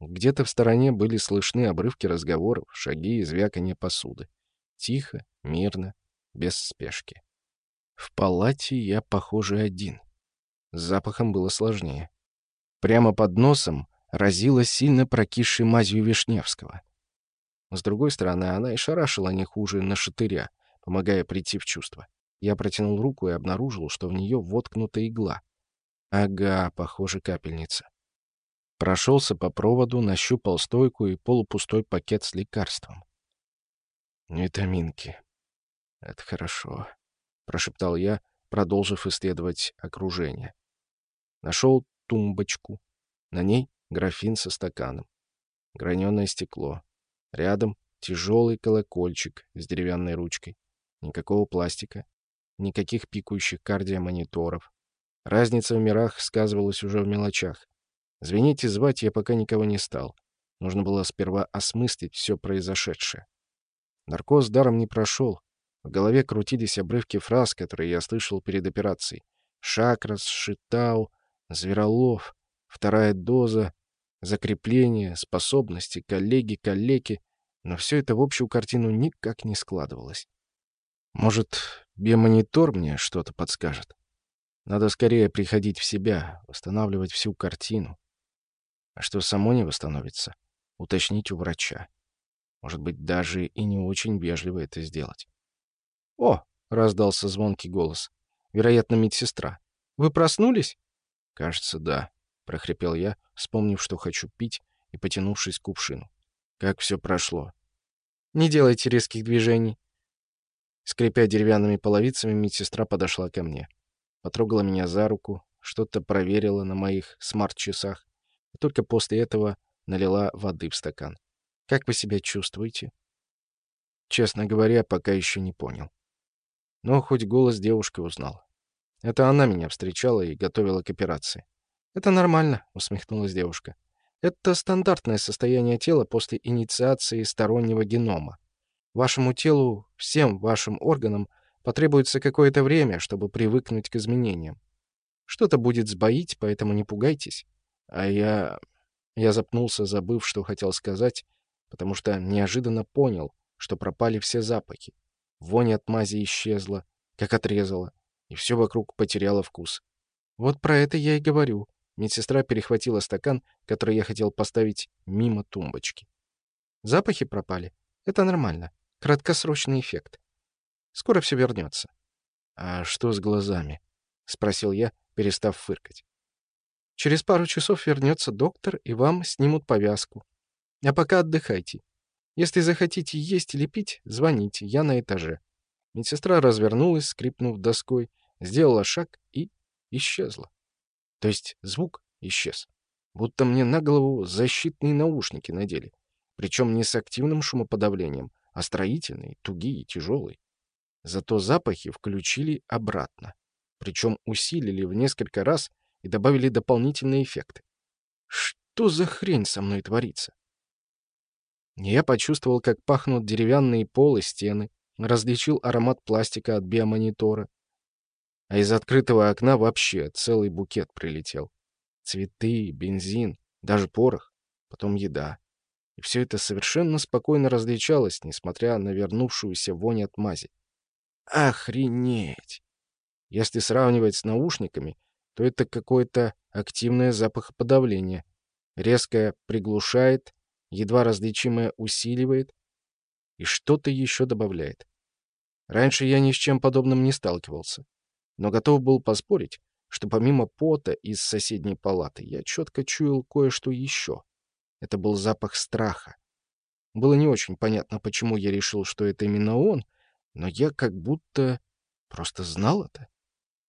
Где-то в стороне были слышны обрывки разговоров, шаги и звяканье посуды. Тихо, мирно, без спешки. В палате я, похоже, один. С запахом было сложнее. Прямо под носом разила сильно прокисшей мазью Вишневского. С другой стороны, она и шарашила не хуже на шатыря, помогая прийти в чувство. Я протянул руку и обнаружил, что в нее воткнута игла. Ага, похоже, капельница. Прошелся по проводу, нащупал стойку и полупустой пакет с лекарством. «Витаминки. Это хорошо», — прошептал я, продолжив исследовать окружение. Нашел тумбочку. На ней графин со стаканом. Граненое стекло. Рядом тяжелый колокольчик с деревянной ручкой. Никакого пластика. Никаких пикающих кардиомониторов. Разница в мирах сказывалась уже в мелочах. Звенеть и звать я пока никого не стал. Нужно было сперва осмыслить все произошедшее. Наркоз даром не прошел. В голове крутились обрывки фраз, которые я слышал перед операцией. Шакрас, Шитау, Зверолов, вторая доза, закрепление, способности, коллеги, коллеги. Но все это в общую картину никак не складывалось. Может, биомонитор мне что-то подскажет? Надо скорее приходить в себя, восстанавливать всю картину. А что само не восстановится, уточнить у врача. Может быть, даже и не очень вежливо это сделать. «О!» — раздался звонкий голос. «Вероятно, медсестра. Вы проснулись?» «Кажется, да», — прохрипел я, вспомнив, что хочу пить, и потянувшись к кувшину. «Как все прошло?» «Не делайте резких движений». Скрипя деревянными половицами, медсестра подошла ко мне потрогала меня за руку, что-то проверила на моих смарт-часах, только после этого налила воды в стакан. «Как вы себя чувствуете?» Честно говоря, пока еще не понял. Но хоть голос девушки узнал. Это она меня встречала и готовила к операции. «Это нормально», — усмехнулась девушка. «Это стандартное состояние тела после инициации стороннего генома. Вашему телу, всем вашим органам Потребуется какое-то время, чтобы привыкнуть к изменениям. Что-то будет сбоить, поэтому не пугайтесь. А я... Я запнулся, забыв, что хотел сказать, потому что неожиданно понял, что пропали все запахи. Вонь от мази исчезла, как отрезала, и все вокруг потеряло вкус. Вот про это я и говорю. Медсестра перехватила стакан, который я хотел поставить мимо тумбочки. Запахи пропали. Это нормально. Краткосрочный эффект. Скоро все вернется. «А что с глазами?» — спросил я, перестав фыркать. «Через пару часов вернется доктор, и вам снимут повязку. А пока отдыхайте. Если захотите есть или пить, звоните, я на этаже». Медсестра развернулась, скрипнув доской, сделала шаг и исчезла. То есть звук исчез. Будто мне на голову защитные наушники надели. Причем не с активным шумоподавлением, а строительные, тугие, тяжелые. Зато запахи включили обратно. Причем усилили в несколько раз и добавили дополнительные эффекты. Что за хрень со мной творится? Я почувствовал, как пахнут деревянные полы, стены, различил аромат пластика от биомонитора. А из открытого окна вообще целый букет прилетел. Цветы, бензин, даже порох, потом еда. И все это совершенно спокойно различалось, несмотря на вернувшуюся вонь от мази. Охренеть! Если сравнивать с наушниками, то это какое-то активное запахоподавление. Резкое приглушает, едва различимое усиливает и что-то еще добавляет. Раньше я ни с чем подобным не сталкивался, но готов был поспорить, что помимо пота из соседней палаты я четко чуял кое-что еще. Это был запах страха. Было не очень понятно, почему я решил, что это именно он — но я как будто просто знал это.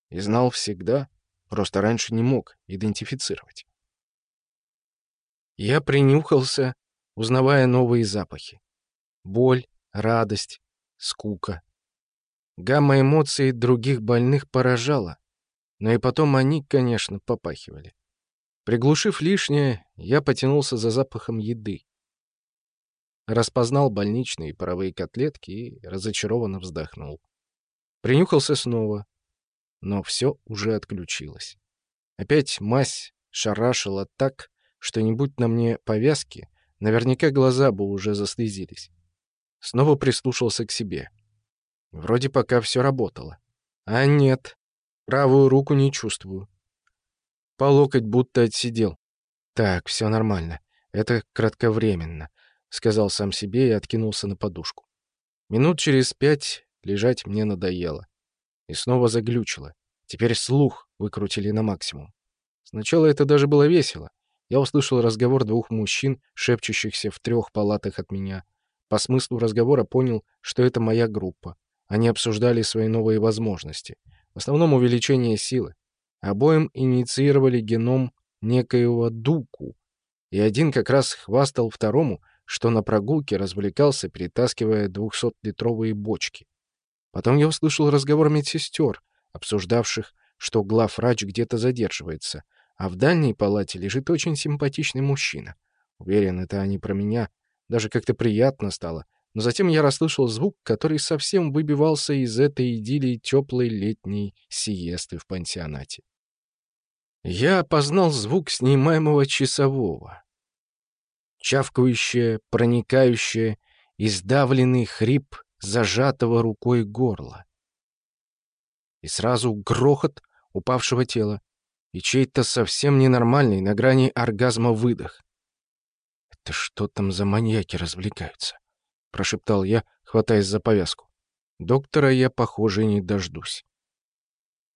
И знал всегда, просто раньше не мог идентифицировать. Я принюхался, узнавая новые запахи. Боль, радость, скука. Гамма эмоций других больных поражала, но и потом они, конечно, попахивали. Приглушив лишнее, я потянулся за запахом еды. Распознал больничные паровые котлетки и разочарованно вздохнул. Принюхался снова, но все уже отключилось. Опять мазь шарашила так, что-нибудь на мне повязки, наверняка глаза бы уже заслезились. Снова прислушался к себе. Вроде пока все работало. А нет, правую руку не чувствую. По локоть будто отсидел. Так, все нормально. Это кратковременно, сказал сам себе и откинулся на подушку. Минут через пять лежать мне надоело. И снова заглючило. Теперь слух выкрутили на максимум. Сначала это даже было весело. Я услышал разговор двух мужчин, шепчущихся в трех палатах от меня. По смыслу разговора понял, что это моя группа. Они обсуждали свои новые возможности. В основном увеличение силы. Обоим инициировали геном некоего Дуку. И один как раз хвастал второму, что на прогулке развлекался, перетаскивая двухсотлитровые бочки. Потом я услышал разговор медсестер, обсуждавших, что главврач где-то задерживается, а в дальней палате лежит очень симпатичный мужчина. Уверен, это они про меня. Даже как-то приятно стало. Но затем я расслышал звук, который совсем выбивался из этой идиллии теплой летней сиесты в пансионате. Я опознал звук снимаемого часового. Чавкающее, проникающее, издавленный хрип зажатого рукой горла. И сразу грохот упавшего тела и чей-то совсем ненормальный на грани оргазма выдох. «Это что там за маньяки развлекаются?» — прошептал я, хватаясь за повязку. Доктора я, похоже, не дождусь.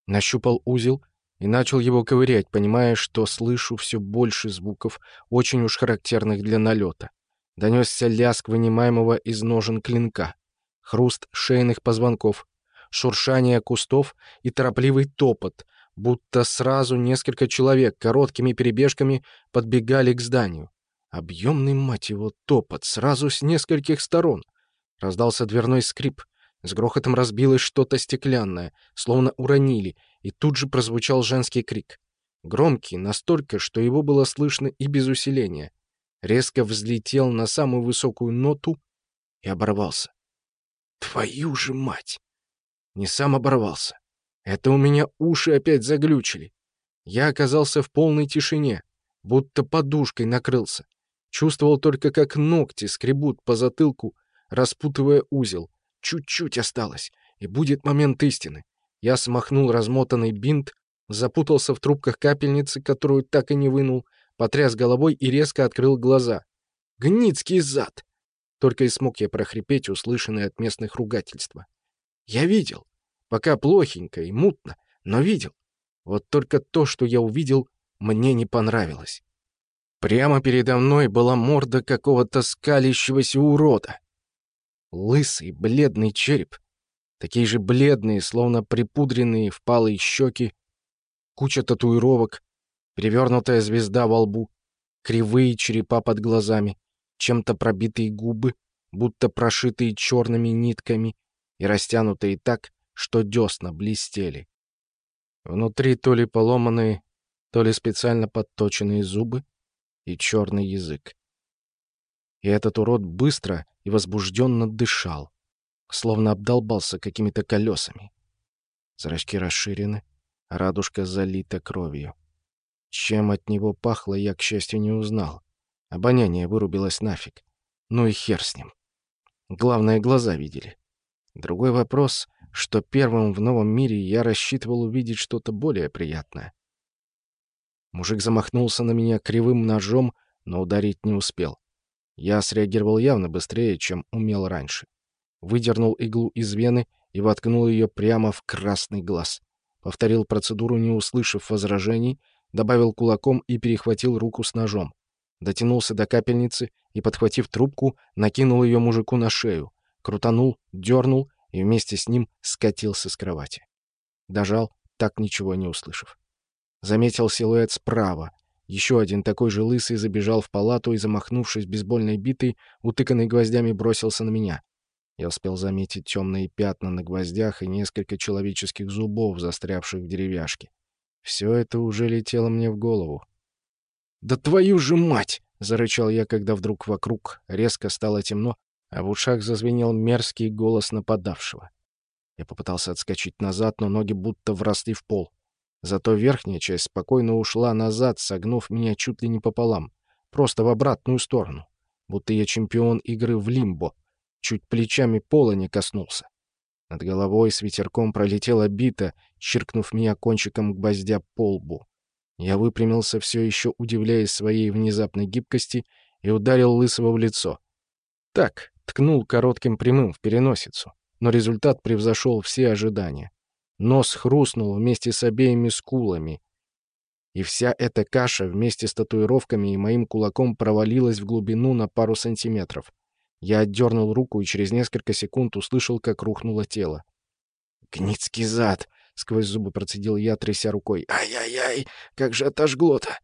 Нащупал узел и начал его ковырять, понимая, что слышу все больше звуков, очень уж характерных для налета. Донесся лязг вынимаемого из ножен клинка, хруст шейных позвонков, шуршание кустов и торопливый топот, будто сразу несколько человек короткими перебежками подбегали к зданию. Объемный, мать его, топот сразу с нескольких сторон. Раздался дверной скрип. С грохотом разбилось что-то стеклянное, словно уронили, и тут же прозвучал женский крик. Громкий, настолько, что его было слышно и без усиления. Резко взлетел на самую высокую ноту и оборвался. Твою же мать! Не сам оборвался. Это у меня уши опять заглючили. Я оказался в полной тишине, будто подушкой накрылся. Чувствовал только, как ногти скребут по затылку, распутывая узел. Чуть-чуть осталось, и будет момент истины. Я смахнул размотанный бинт, запутался в трубках капельницы, которую так и не вынул, потряс головой и резко открыл глаза. «Гницкий зад!» Только и смог я прохрипеть, услышанное от местных ругательства. «Я видел. Пока плохенько и мутно, но видел. Вот только то, что я увидел, мне не понравилось. Прямо передо мной была морда какого-то скалящегося урода. Лысый, бледный череп, Такие же бледные, словно припудренные впалые щеки, куча татуировок, перевернутая звезда во лбу, кривые черепа под глазами, чем-то пробитые губы, будто прошитые черными нитками и растянутые так, что десна блестели. Внутри то ли поломанные, то ли специально подточенные зубы и черный язык. И этот урод быстро и возбужденно дышал словно обдолбался какими-то колесами. Зрачки расширены, радужка залита кровью. Чем от него пахло, я, к счастью, не узнал. Обоняние вырубилось нафиг. Ну и хер с ним. Главное, глаза видели. Другой вопрос, что первым в новом мире я рассчитывал увидеть что-то более приятное. Мужик замахнулся на меня кривым ножом, но ударить не успел. Я среагировал явно быстрее, чем умел раньше выдернул иглу из вены и воткнул ее прямо в красный глаз. Повторил процедуру, не услышав возражений, добавил кулаком и перехватил руку с ножом. Дотянулся до капельницы и, подхватив трубку, накинул ее мужику на шею, крутанул, дернул и вместе с ним скатился с кровати. Дожал, так ничего не услышав. Заметил силуэт справа. Еще один такой же лысый забежал в палату и, замахнувшись бейсбольной битой, утыканной гвоздями, бросился на меня. Я успел заметить темные пятна на гвоздях и несколько человеческих зубов, застрявших в деревяшке. Все это уже летело мне в голову. «Да твою же мать!» — зарычал я, когда вдруг вокруг резко стало темно, а в ушах зазвенел мерзкий голос нападавшего. Я попытался отскочить назад, но ноги будто вросли в пол. Зато верхняя часть спокойно ушла назад, согнув меня чуть ли не пополам. Просто в обратную сторону. Будто я чемпион игры в лимбо. Чуть плечами пола не коснулся. Над головой с ветерком пролетела бита, чиркнув меня кончиком гвоздя по лбу. Я выпрямился, все еще удивляясь своей внезапной гибкости, и ударил Лысого в лицо. Так, ткнул коротким прямым в переносицу. Но результат превзошел все ожидания. Нос хрустнул вместе с обеими скулами. И вся эта каша вместе с татуировками и моим кулаком провалилась в глубину на пару сантиметров. Я отдернул руку и через несколько секунд услышал, как рухнуло тело. «Гницкий зад!» — сквозь зубы процедил я, тряся рукой. «Ай-яй-яй! Как же отожгло-то!»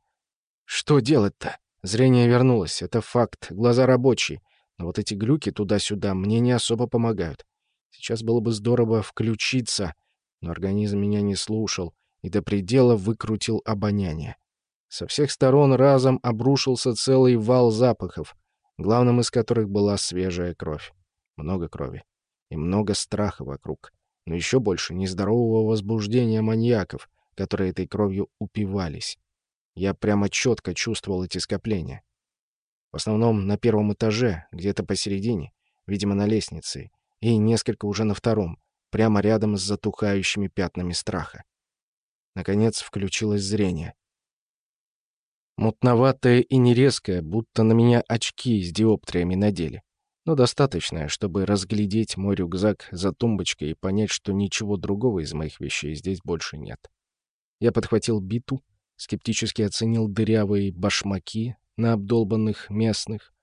«Что делать-то?» Зрение вернулось, это факт, глаза рабочие. Но вот эти глюки туда-сюда мне не особо помогают. Сейчас было бы здорово включиться, но организм меня не слушал и до предела выкрутил обоняние. Со всех сторон разом обрушился целый вал запахов, главным из которых была свежая кровь. Много крови. И много страха вокруг. Но еще больше нездорового возбуждения маньяков, которые этой кровью упивались. Я прямо четко чувствовал эти скопления. В основном на первом этаже, где-то посередине, видимо, на лестнице, и несколько уже на втором, прямо рядом с затухающими пятнами страха. Наконец включилось зрение. Мутноватое и нерезкое, будто на меня очки с диоптриями надели. Но достаточное, чтобы разглядеть мой рюкзак за тумбочкой и понять, что ничего другого из моих вещей здесь больше нет. Я подхватил биту, скептически оценил дырявые башмаки на обдолбанных местных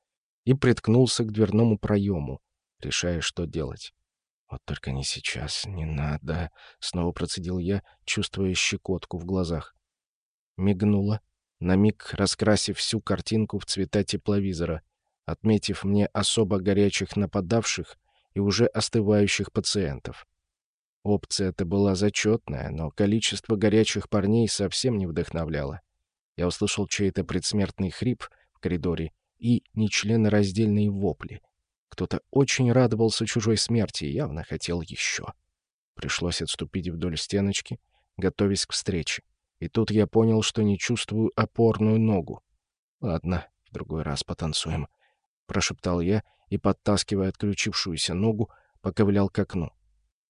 и приткнулся к дверному проему, решая, что делать. «Вот только не сейчас, не надо», — снова процедил я, чувствуя щекотку в глазах. Мигнула, на миг раскрасив всю картинку в цвета тепловизора, отметив мне особо горячих нападавших и уже остывающих пациентов. Опция-то была зачетная, но количество горячих парней совсем не вдохновляло. Я услышал чей-то предсмертный хрип в коридоре и нечленораздельные вопли. Кто-то очень радовался чужой смерти и явно хотел еще. Пришлось отступить вдоль стеночки, готовясь к встрече. И тут я понял, что не чувствую опорную ногу. «Ладно, в другой раз потанцуем», — прошептал я и, подтаскивая отключившуюся ногу, поковылял к окну.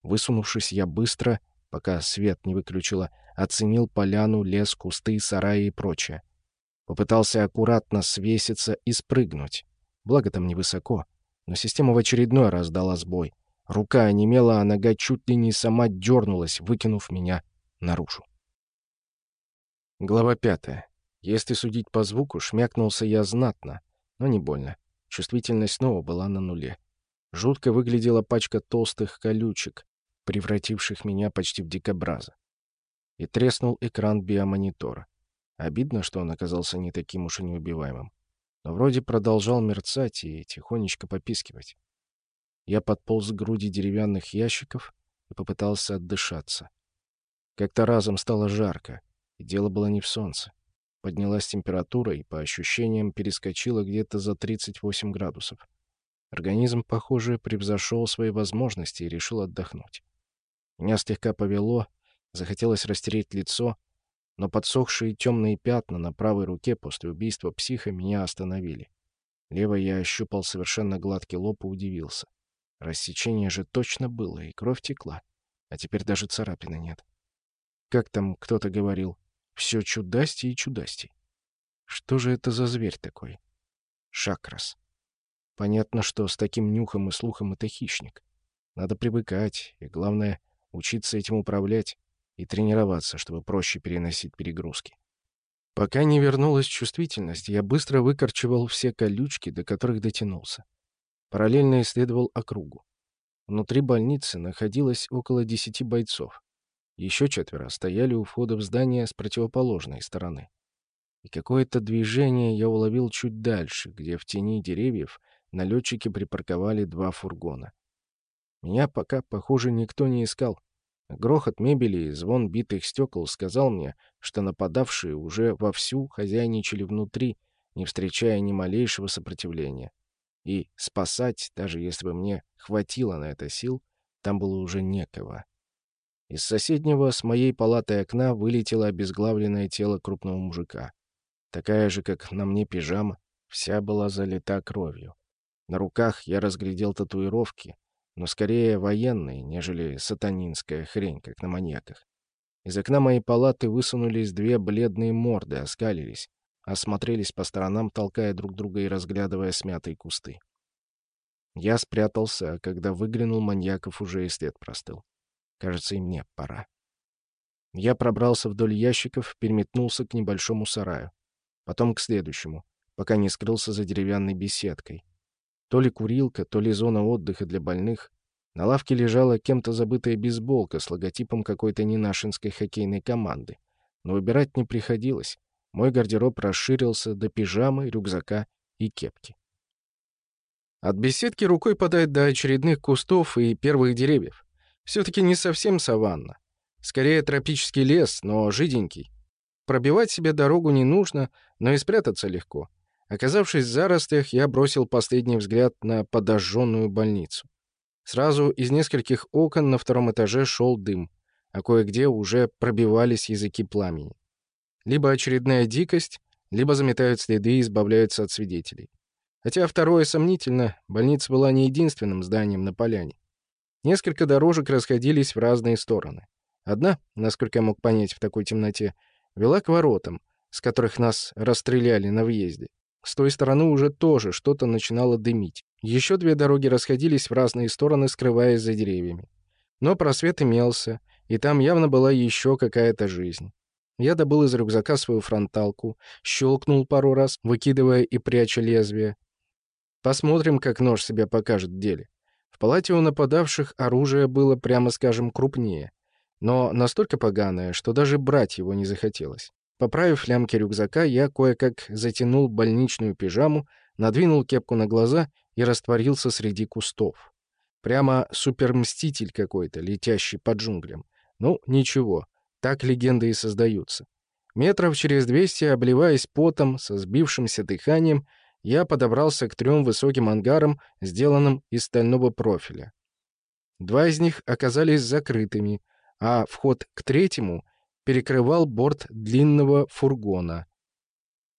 Высунувшись, я быстро, пока свет не выключила, оценил поляну, лес, кусты, сараи и прочее. Попытался аккуратно свеситься и спрыгнуть. Благо там невысоко. Но система в очередной раз дала сбой. Рука онемела, а нога чуть ли не сама дернулась, выкинув меня наружу. Глава пятая. Если судить по звуку, шмякнулся я знатно, но не больно. Чувствительность снова была на нуле. Жутко выглядела пачка толстых колючек, превративших меня почти в дикобраза. И треснул экран биомонитора. Обидно, что он оказался не таким уж и неубиваемым. Но вроде продолжал мерцать и тихонечко попискивать. Я подполз к груди деревянных ящиков и попытался отдышаться. Как-то разом стало жарко, и дело было не в солнце. Поднялась температура и, по ощущениям, перескочила где-то за 38 градусов. Организм, похоже, превзошел свои возможности и решил отдохнуть. Меня слегка повело, захотелось растереть лицо, но подсохшие темные пятна на правой руке после убийства психа меня остановили. Левой я ощупал совершенно гладкий лоб и удивился. Рассечение же точно было, и кровь текла. А теперь даже царапины нет. Как там кто-то говорил, все чудастей и чудастей. Что же это за зверь такой? Шакрас. Понятно, что с таким нюхом и слухом это хищник. Надо привыкать, и, главное, учиться этим управлять и тренироваться, чтобы проще переносить перегрузки. Пока не вернулась чувствительность, я быстро выкорчевал все колючки, до которых дотянулся. Параллельно исследовал округу. Внутри больницы находилось около десяти бойцов. Еще четверо стояли у входа в здание с противоположной стороны. И какое-то движение я уловил чуть дальше, где в тени деревьев налетчики припарковали два фургона. Меня пока, похоже, никто не искал. Грохот мебели и звон битых стекол сказал мне, что нападавшие уже вовсю хозяйничали внутри, не встречая ни малейшего сопротивления. И спасать, даже если бы мне хватило на это сил, там было уже некого. Из соседнего с моей палатой окна вылетело обезглавленное тело крупного мужика. Такая же, как на мне пижама, вся была залита кровью. На руках я разглядел татуировки, но скорее военные, нежели сатанинская хрень, как на маньяках. Из окна моей палаты высунулись две бледные морды, оскалились, осмотрелись по сторонам, толкая друг друга и разглядывая смятые кусты. Я спрятался, а когда выглянул, маньяков уже и след простыл. Кажется, и мне пора. Я пробрался вдоль ящиков, переметнулся к небольшому сараю. Потом к следующему, пока не скрылся за деревянной беседкой. То ли курилка, то ли зона отдыха для больных. На лавке лежала кем-то забытая бейсболка с логотипом какой-то ненашинской хоккейной команды. Но выбирать не приходилось. Мой гардероб расширился до пижамы, рюкзака и кепки. От беседки рукой подать до очередных кустов и первых деревьев. Все-таки не совсем саванна. Скорее тропический лес, но жиденький. Пробивать себе дорогу не нужно, но и спрятаться легко. Оказавшись в заростях, я бросил последний взгляд на подожженную больницу. Сразу из нескольких окон на втором этаже шел дым, а кое-где уже пробивались языки пламени. Либо очередная дикость, либо заметают следы и избавляются от свидетелей. Хотя второе сомнительно, больница была не единственным зданием на поляне. Несколько дорожек расходились в разные стороны. Одна, насколько я мог понять в такой темноте, вела к воротам, с которых нас расстреляли на въезде. С той стороны уже тоже что-то начинало дымить. Еще две дороги расходились в разные стороны, скрываясь за деревьями. Но просвет имелся, и там явно была еще какая-то жизнь. Я добыл из рюкзака свою фронталку, щелкнул пару раз, выкидывая и пряча лезвие. Посмотрим, как нож себя покажет в деле. В палате у нападавших оружие было, прямо скажем, крупнее, но настолько поганое, что даже брать его не захотелось. Поправив лямки рюкзака, я кое-как затянул больничную пижаму, надвинул кепку на глаза и растворился среди кустов. Прямо супермститель какой-то, летящий по джунглям. Ну, ничего, так легенды и создаются. Метров через двести, обливаясь потом, со сбившимся дыханием, я подобрался к трем высоким ангарам, сделанным из стального профиля. Два из них оказались закрытыми, а вход к третьему перекрывал борт длинного фургона.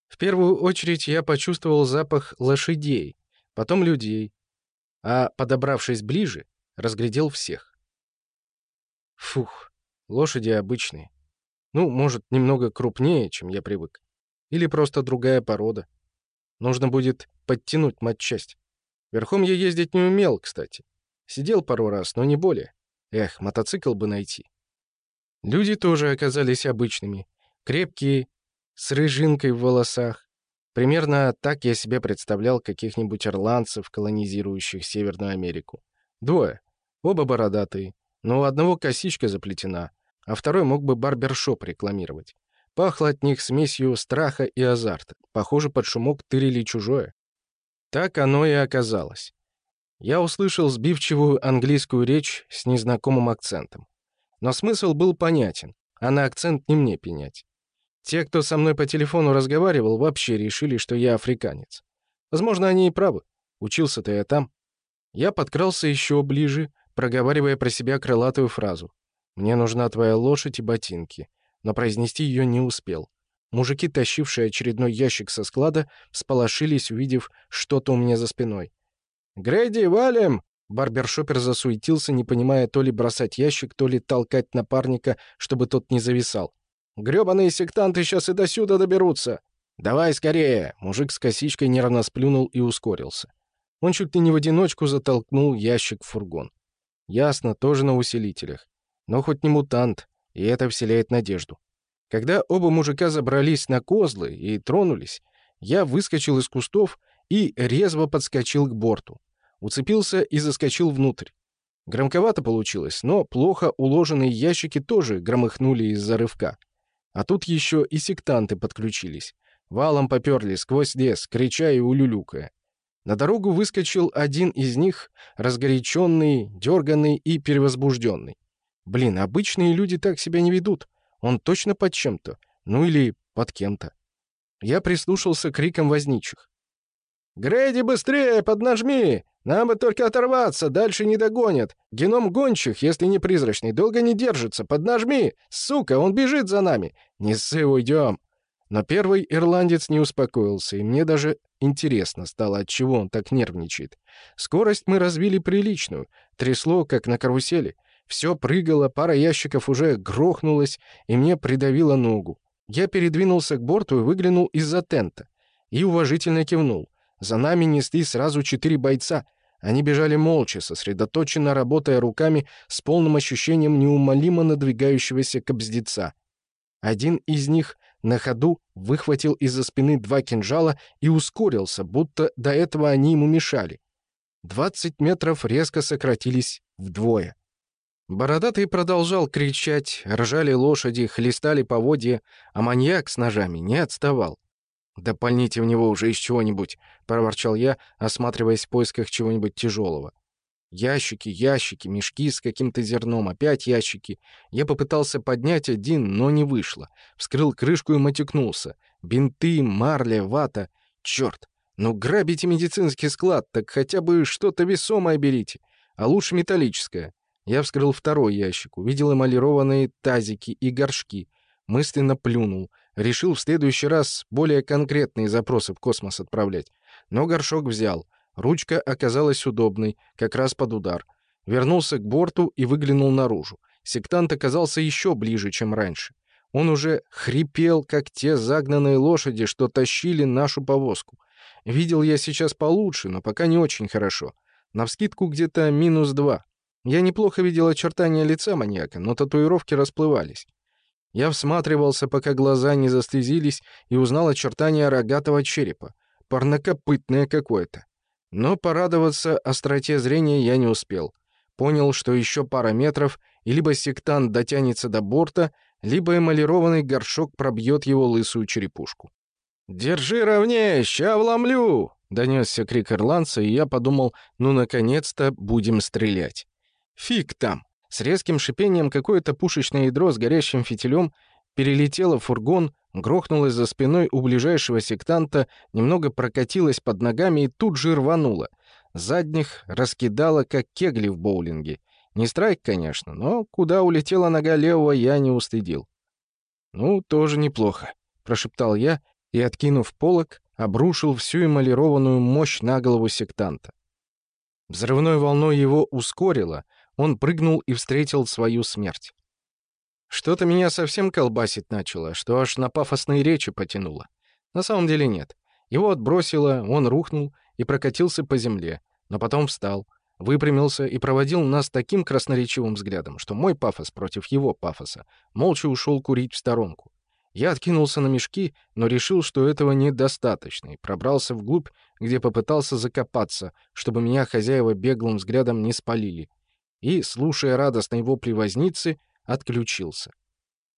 В первую очередь я почувствовал запах лошадей, потом людей, а, подобравшись ближе, разглядел всех. Фух, лошади обычные. Ну, может, немного крупнее, чем я привык. Или просто другая порода. Нужно будет подтянуть матчасть. Верхом я ездить не умел, кстати. Сидел пару раз, но не более. Эх, мотоцикл бы найти. Люди тоже оказались обычными. Крепкие, с рыжинкой в волосах. Примерно так я себе представлял каких-нибудь ирландцев, колонизирующих Северную Америку. Двое. Оба бородатые. Но у одного косичка заплетена, а второй мог бы барбершоп рекламировать. Пахло от них смесью страха и азарта. Похоже, под шумок тырили чужое. Так оно и оказалось. Я услышал сбивчивую английскую речь с незнакомым акцентом. Но смысл был понятен, а на акцент не мне пенять. Те, кто со мной по телефону разговаривал, вообще решили, что я африканец. Возможно, они и правы. Учился-то я там. Я подкрался еще ближе, проговаривая про себя крылатую фразу. «Мне нужна твоя лошадь и ботинки», но произнести ее не успел. Мужики, тащившие очередной ящик со склада, всполошились, увидев что-то у меня за спиной. «Грейди, валим!» Барбершопер засуетился, не понимая то ли бросать ящик, то ли толкать напарника, чтобы тот не зависал. «Грёбаные сектанты сейчас и до сюда доберутся!» «Давай скорее!» Мужик с косичкой нервно сплюнул и ускорился. Он чуть ли не в одиночку затолкнул ящик в фургон. Ясно, тоже на усилителях. Но хоть не мутант, и это вселяет надежду. Когда оба мужика забрались на козлы и тронулись, я выскочил из кустов и резво подскочил к борту уцепился и заскочил внутрь. Громковато получилось, но плохо уложенные ящики тоже громыхнули из-за рывка. А тут еще и сектанты подключились. Валом поперли сквозь лес, крича и улюлюкая. На дорогу выскочил один из них, разгоряченный, дерганный и перевозбужденный. Блин, обычные люди так себя не ведут. Он точно под чем-то. Ну или под кем-то. Я прислушался к крикам возничих. «Грейди, быстрее, поднажми! Нам бы только оторваться, дальше не догонят. Геном гончих, если не призрачный, долго не держится. Поднажми! Сука, он бежит за нами! Не ссы, уйдем!» Но первый ирландец не успокоился, и мне даже интересно стало, от чего он так нервничает. Скорость мы развили приличную, трясло, как на карусели. Все прыгало, пара ящиков уже грохнулась, и мне придавило ногу. Я передвинулся к борту и выглянул из-за тента. И уважительно кивнул. За нами несли сразу четыре бойца. Они бежали молча, сосредоточенно работая руками с полным ощущением неумолимо надвигающегося кобздеца. Один из них на ходу выхватил из-за спины два кинжала и ускорился, будто до этого они ему мешали. Двадцать метров резко сократились вдвое. Бородатый продолжал кричать, ржали лошади, хлестали поводья, а маньяк с ножами не отставал. «Да пальните в него уже из чего-нибудь», — проворчал я, осматриваясь в поисках чего-нибудь тяжелого. Ящики, ящики, мешки с каким-то зерном, опять ящики. Я попытался поднять один, но не вышло. Вскрыл крышку и матюкнулся. Бинты, марля, вата. Черт! Ну грабите медицинский склад, так хотя бы что-то весомое берите. А лучше металлическое. Я вскрыл второй ящик, увидел эмалированные тазики и горшки. Мысленно плюнул. Решил в следующий раз более конкретные запросы в космос отправлять. Но горшок взял. Ручка оказалась удобной, как раз под удар. Вернулся к борту и выглянул наружу. Сектант оказался еще ближе, чем раньше. Он уже хрипел, как те загнанные лошади, что тащили нашу повозку. Видел я сейчас получше, но пока не очень хорошо. Навскидку где-то минус два. Я неплохо видел очертания лица маньяка, но татуировки расплывались. Я всматривался, пока глаза не застезились, и узнал очертания рогатого черепа. Парнокопытное какое-то. Но порадоваться остроте зрения я не успел. Понял, что еще пара метров, и либо сектант дотянется до борта, либо эмалированный горшок пробьет его лысую черепушку. «Держи ровнее, ща вломлю!» — донесся крик ирландца, и я подумал, ну, наконец-то будем стрелять. Фиг там. С резким шипением какое-то пушечное ядро с горящим фитилем перелетело в фургон, грохнулось за спиной у ближайшего сектанта, немного прокатилось под ногами и тут же рвануло. Задних раскидало, как кегли в боулинге. Не страйк, конечно, но куда улетела нога левого, я не устыдил. «Ну, тоже неплохо», — прошептал я и, откинув полок, обрушил всю эмалированную мощь на голову сектанта. Взрывной волной его ускорило — он прыгнул и встретил свою смерть. Что-то меня совсем колбасить начало, что аж на пафосные речи потянуло. На самом деле нет. Его отбросило, он рухнул и прокатился по земле, но потом встал, выпрямился и проводил нас таким красноречивым взглядом, что мой пафос против его пафоса молча ушел курить в сторонку. Я откинулся на мешки, но решил, что этого недостаточно, и пробрался вглубь, где попытался закопаться, чтобы меня хозяева беглым взглядом не спалили, и, слушая радостные вопли возницы, отключился.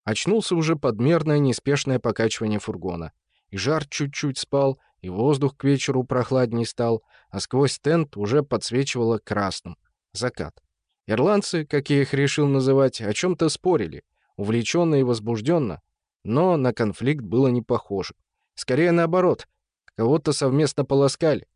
Очнулся уже подмерное неспешное покачивание фургона. И жар чуть-чуть спал, и воздух к вечеру прохладней стал, а сквозь тент уже подсвечивало красным. Закат. Ирландцы, как я их решил называть, о чем-то спорили, увлеченно и возбужденно, но на конфликт было не похоже. Скорее наоборот, кого-то совместно полоскали.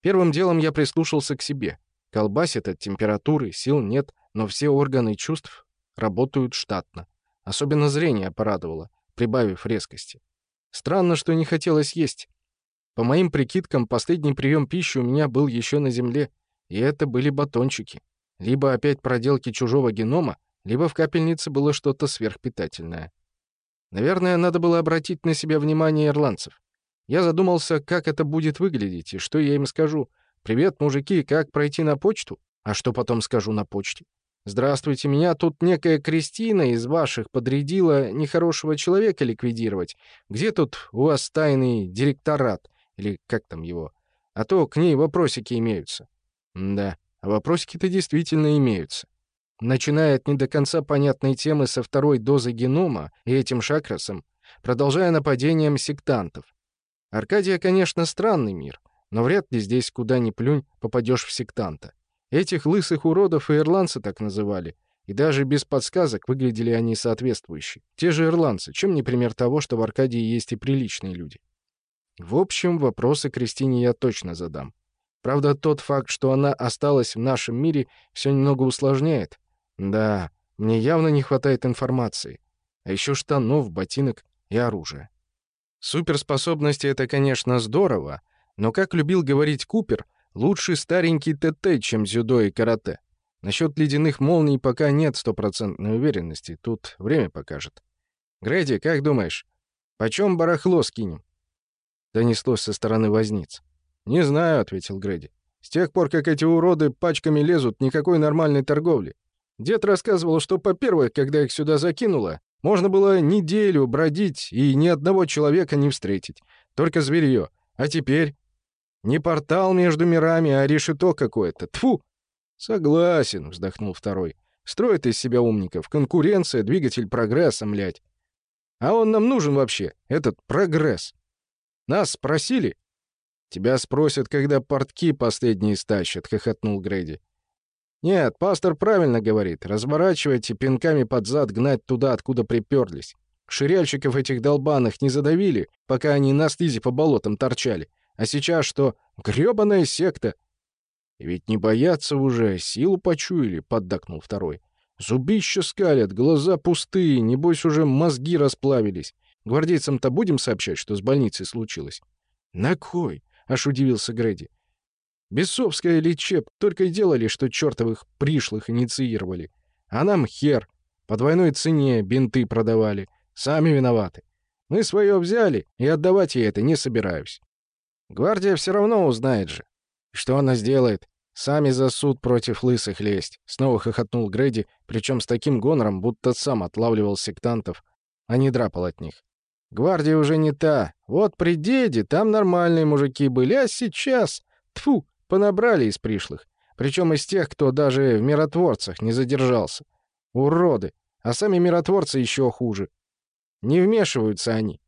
Первым делом я прислушался к себе. Колбасит от температуры, сил нет, но все органы чувств работают штатно. Особенно зрение порадовало, прибавив резкости. Странно, что не хотелось есть. По моим прикидкам, последний прием пищи у меня был еще на земле, и это были батончики. Либо опять проделки чужого генома, либо в капельнице было что-то сверхпитательное. Наверное, надо было обратить на себя внимание ирландцев. Я задумался, как это будет выглядеть и что я им скажу — «Привет, мужики, как пройти на почту?» «А что потом скажу на почте?» «Здравствуйте, меня тут некая Кристина из ваших подрядила нехорошего человека ликвидировать. Где тут у вас тайный директорат? Или как там его? А то к ней вопросики имеются». «Да, вопросики-то действительно имеются». Начиная от не до конца понятной темы со второй дозы генома и этим шакрасом, продолжая нападением сектантов. Аркадия, конечно, странный мир — но вряд ли здесь, куда ни плюнь, попадешь в сектанта. Этих лысых уродов и ирландцы так называли. И даже без подсказок выглядели они соответствующе. Те же ирландцы, чем не пример того, что в Аркадии есть и приличные люди. В общем, вопросы Кристине я точно задам. Правда, тот факт, что она осталась в нашем мире, все немного усложняет. Да, мне явно не хватает информации. А еще штанов, ботинок и оружия. Суперспособности — это, конечно, здорово, но, как любил говорить Купер, лучше старенький ТТ, чем дзюдо и карате. Насчет ледяных молний пока нет стопроцентной уверенности, тут время покажет. «Грэди, как думаешь, почем барахло скинем?» Донеслось со стороны возниц. «Не знаю», — ответил Грэди. «С тех пор, как эти уроды пачками лезут, никакой нормальной торговли. Дед рассказывал, что, по-первых, когда их сюда закинуло, можно было неделю бродить и ни одного человека не встретить. Только зверье. А теперь? Не портал между мирами, а решето какое-то. Тфу. Согласен, вздохнул второй. Строит из себя умников. Конкуренция, двигатель прогресса, млять. А он нам нужен вообще, этот прогресс. Нас спросили? Тебя спросят, когда портки последние стащат, хохотнул Грейди. «Нет, пастор правильно говорит. Разворачивайте, пинками под зад гнать туда, откуда приперлись. Ширяльщиков этих долбаных не задавили, пока они на стизе по болотам торчали. А сейчас что? грёбаная секта!» «Ведь не боятся уже, силу почуяли», — поддакнул второй. «Зубища скалят, глаза пустые, небось уже мозги расплавились. Гвардейцам-то будем сообщать, что с больницей случилось?» «На кой?» — аж удивился Грэди. Бесовская или Чеп только и делали, что чертовых пришлых инициировали. А нам хер. По двойной цене бинты продавали. Сами виноваты. Мы свое взяли, и отдавать ей это не собираюсь. Гвардия все равно узнает же. Что она сделает? Сами за суд против лысых лезть. Снова хохотнул Грэди, причем с таким гонором, будто сам отлавливал сектантов, а не драпал от них. Гвардия уже не та. Вот при деде там нормальные мужики были, а сейчас... Тфу, Понабрали из пришлых. Причем из тех, кто даже в миротворцах не задержался. Уроды. А сами миротворцы еще хуже. Не вмешиваются они.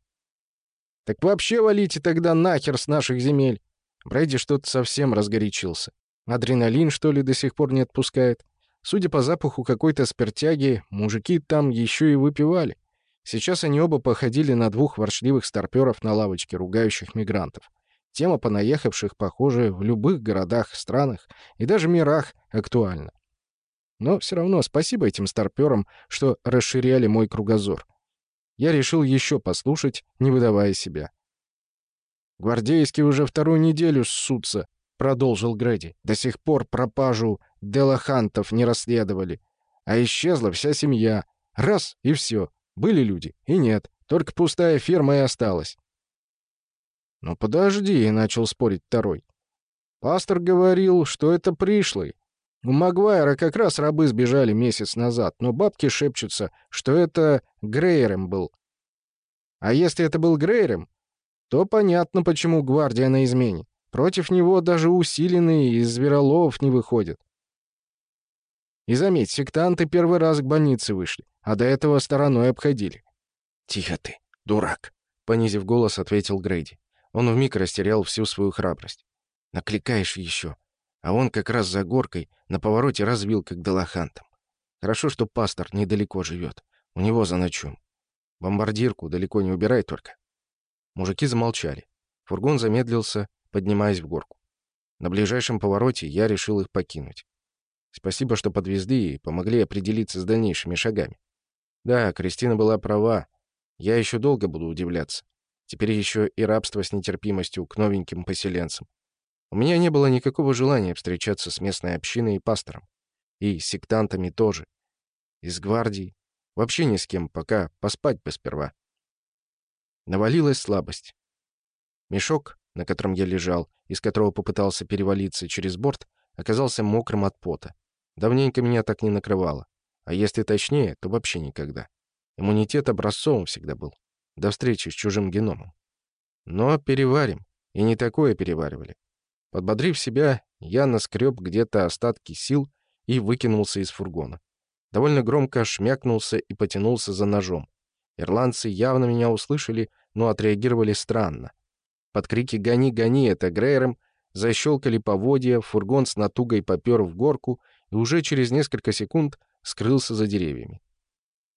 Так вообще валите тогда нахер с наших земель. Брейди что-то совсем разгорячился. Адреналин, что ли, до сих пор не отпускает? Судя по запаху какой-то спиртяги, мужики там еще и выпивали. Сейчас они оба походили на двух воршливых старпёров на лавочке, ругающих мигрантов. Тема понаехавших, похоже, в любых городах, странах и даже мирах актуальна. Но все равно спасибо этим старпёрам, что расширяли мой кругозор. Я решил еще послушать, не выдавая себя. «Гвардейские уже вторую неделю ссутся», — продолжил Грэди. «До сих пор пропажу Делахантов не расследовали. А исчезла вся семья. Раз — и все. Были люди, и нет. Только пустая ферма и осталась. «Ну подожди», — начал спорить второй. «Пастор говорил, что это пришлый. У Магуайра как раз рабы сбежали месяц назад, но бабки шепчутся, что это Грейером был. А если это был Грейером, то понятно, почему гвардия на измене. Против него даже усиленные из звероловов не выходят. И заметь, сектанты первый раз к больнице вышли, а до этого стороной обходили. «Тихо ты, дурак», — понизив голос, ответил Грейди. Он вмиг растерял всю свою храбрость. Накликаешь еще. А он как раз за горкой на повороте развил, как долохантом. Хорошо, что пастор недалеко живет. У него за ночом. Бомбардирку далеко не убирай только. Мужики замолчали. Фургон замедлился, поднимаясь в горку. На ближайшем повороте я решил их покинуть. Спасибо, что подвезли и помогли определиться с дальнейшими шагами. Да, Кристина была права. Я еще долго буду удивляться. Теперь еще и рабство с нетерпимостью к новеньким поселенцам. У меня не было никакого желания встречаться с местной общиной и пастором. И сектантами тоже. Из гвардии. Вообще ни с кем, пока поспать бы сперва. Навалилась слабость. Мешок, на котором я лежал, из которого попытался перевалиться через борт, оказался мокрым от пота. Давненько меня так не накрывало. А если точнее, то вообще никогда. Иммунитет образцовым всегда был до встречи с чужим геномом. Но переварим. И не такое переваривали. Подбодрив себя, я наскреб где-то остатки сил и выкинулся из фургона. Довольно громко шмякнулся и потянулся за ножом. Ирландцы явно меня услышали, но отреагировали странно. Под крики «Гони, гони!» это Грейером защелкали поводья, фургон с натугой попер в горку и уже через несколько секунд скрылся за деревьями.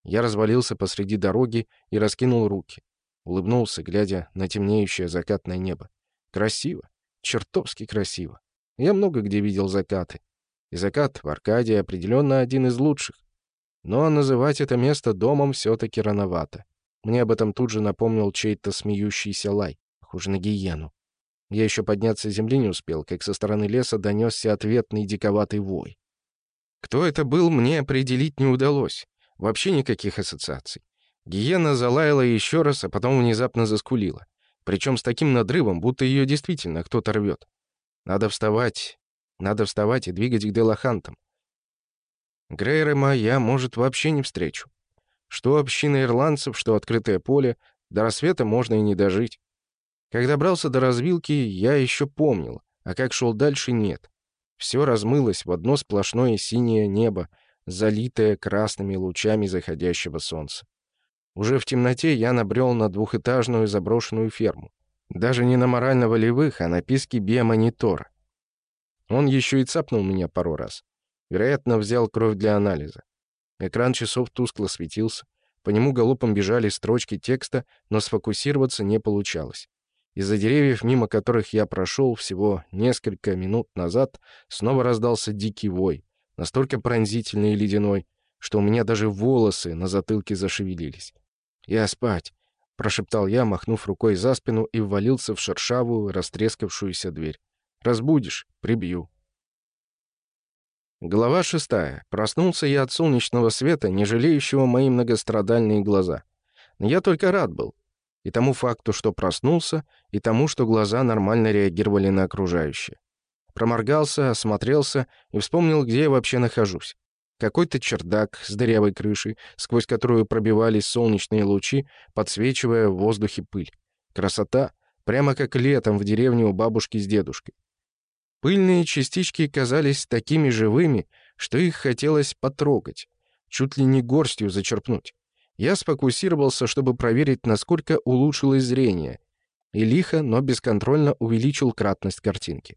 Я развалился посреди дороги и раскинул руки. Улыбнулся, глядя на темнеющее закатное небо. Красиво. Чертовски красиво. Я много где видел закаты. И закат в Аркадии определенно один из лучших. Но называть это место домом все-таки рановато. Мне об этом тут же напомнил чей-то смеющийся лай, похоже на гиену. Я еще подняться с земли не успел, как со стороны леса донесся ответный диковатый вой. Кто это был, мне определить не удалось. Вообще никаких ассоциаций. Гиена залаяла еще раз, а потом внезапно заскулила. Причем с таким надрывом, будто ее действительно кто-то рвет. Надо вставать. Надо вставать и двигать к Делахантам. Грейрема я, может, вообще не встречу. Что община ирландцев, что открытое поле, до рассвета можно и не дожить. Как добрался до развилки, я еще помнил, а как шел дальше — нет. Все размылось в одно сплошное синее небо, залитое красными лучами заходящего солнца. Уже в темноте я набрел на двухэтажную заброшенную ферму. Даже не на морально-волевых, а на писке биомонитора. Он еще и цапнул меня пару раз. Вероятно, взял кровь для анализа. Экран часов тускло светился. По нему галопом бежали строчки текста, но сфокусироваться не получалось. Из-за деревьев, мимо которых я прошел всего несколько минут назад, снова раздался дикий вой, настолько пронзительный и ледяной, что у меня даже волосы на затылке зашевелились. «Я спать», — прошептал я, махнув рукой за спину и ввалился в шершавую, растрескавшуюся дверь. «Разбудишь — прибью». Глава шестая. Проснулся я от солнечного света, не жалеющего мои многострадальные глаза. Но я только рад был. И тому факту, что проснулся, и тому, что глаза нормально реагировали на окружающее. Проморгался, осмотрелся и вспомнил, где я вообще нахожусь. Какой-то чердак с дырявой крышей, сквозь которую пробивались солнечные лучи, подсвечивая в воздухе пыль. Красота, прямо как летом в деревне у бабушки с дедушкой. Пыльные частички казались такими живыми, что их хотелось потрогать, чуть ли не горстью зачерпнуть. Я сфокусировался, чтобы проверить, насколько улучшилось зрение, и лихо, но бесконтрольно увеличил кратность картинки.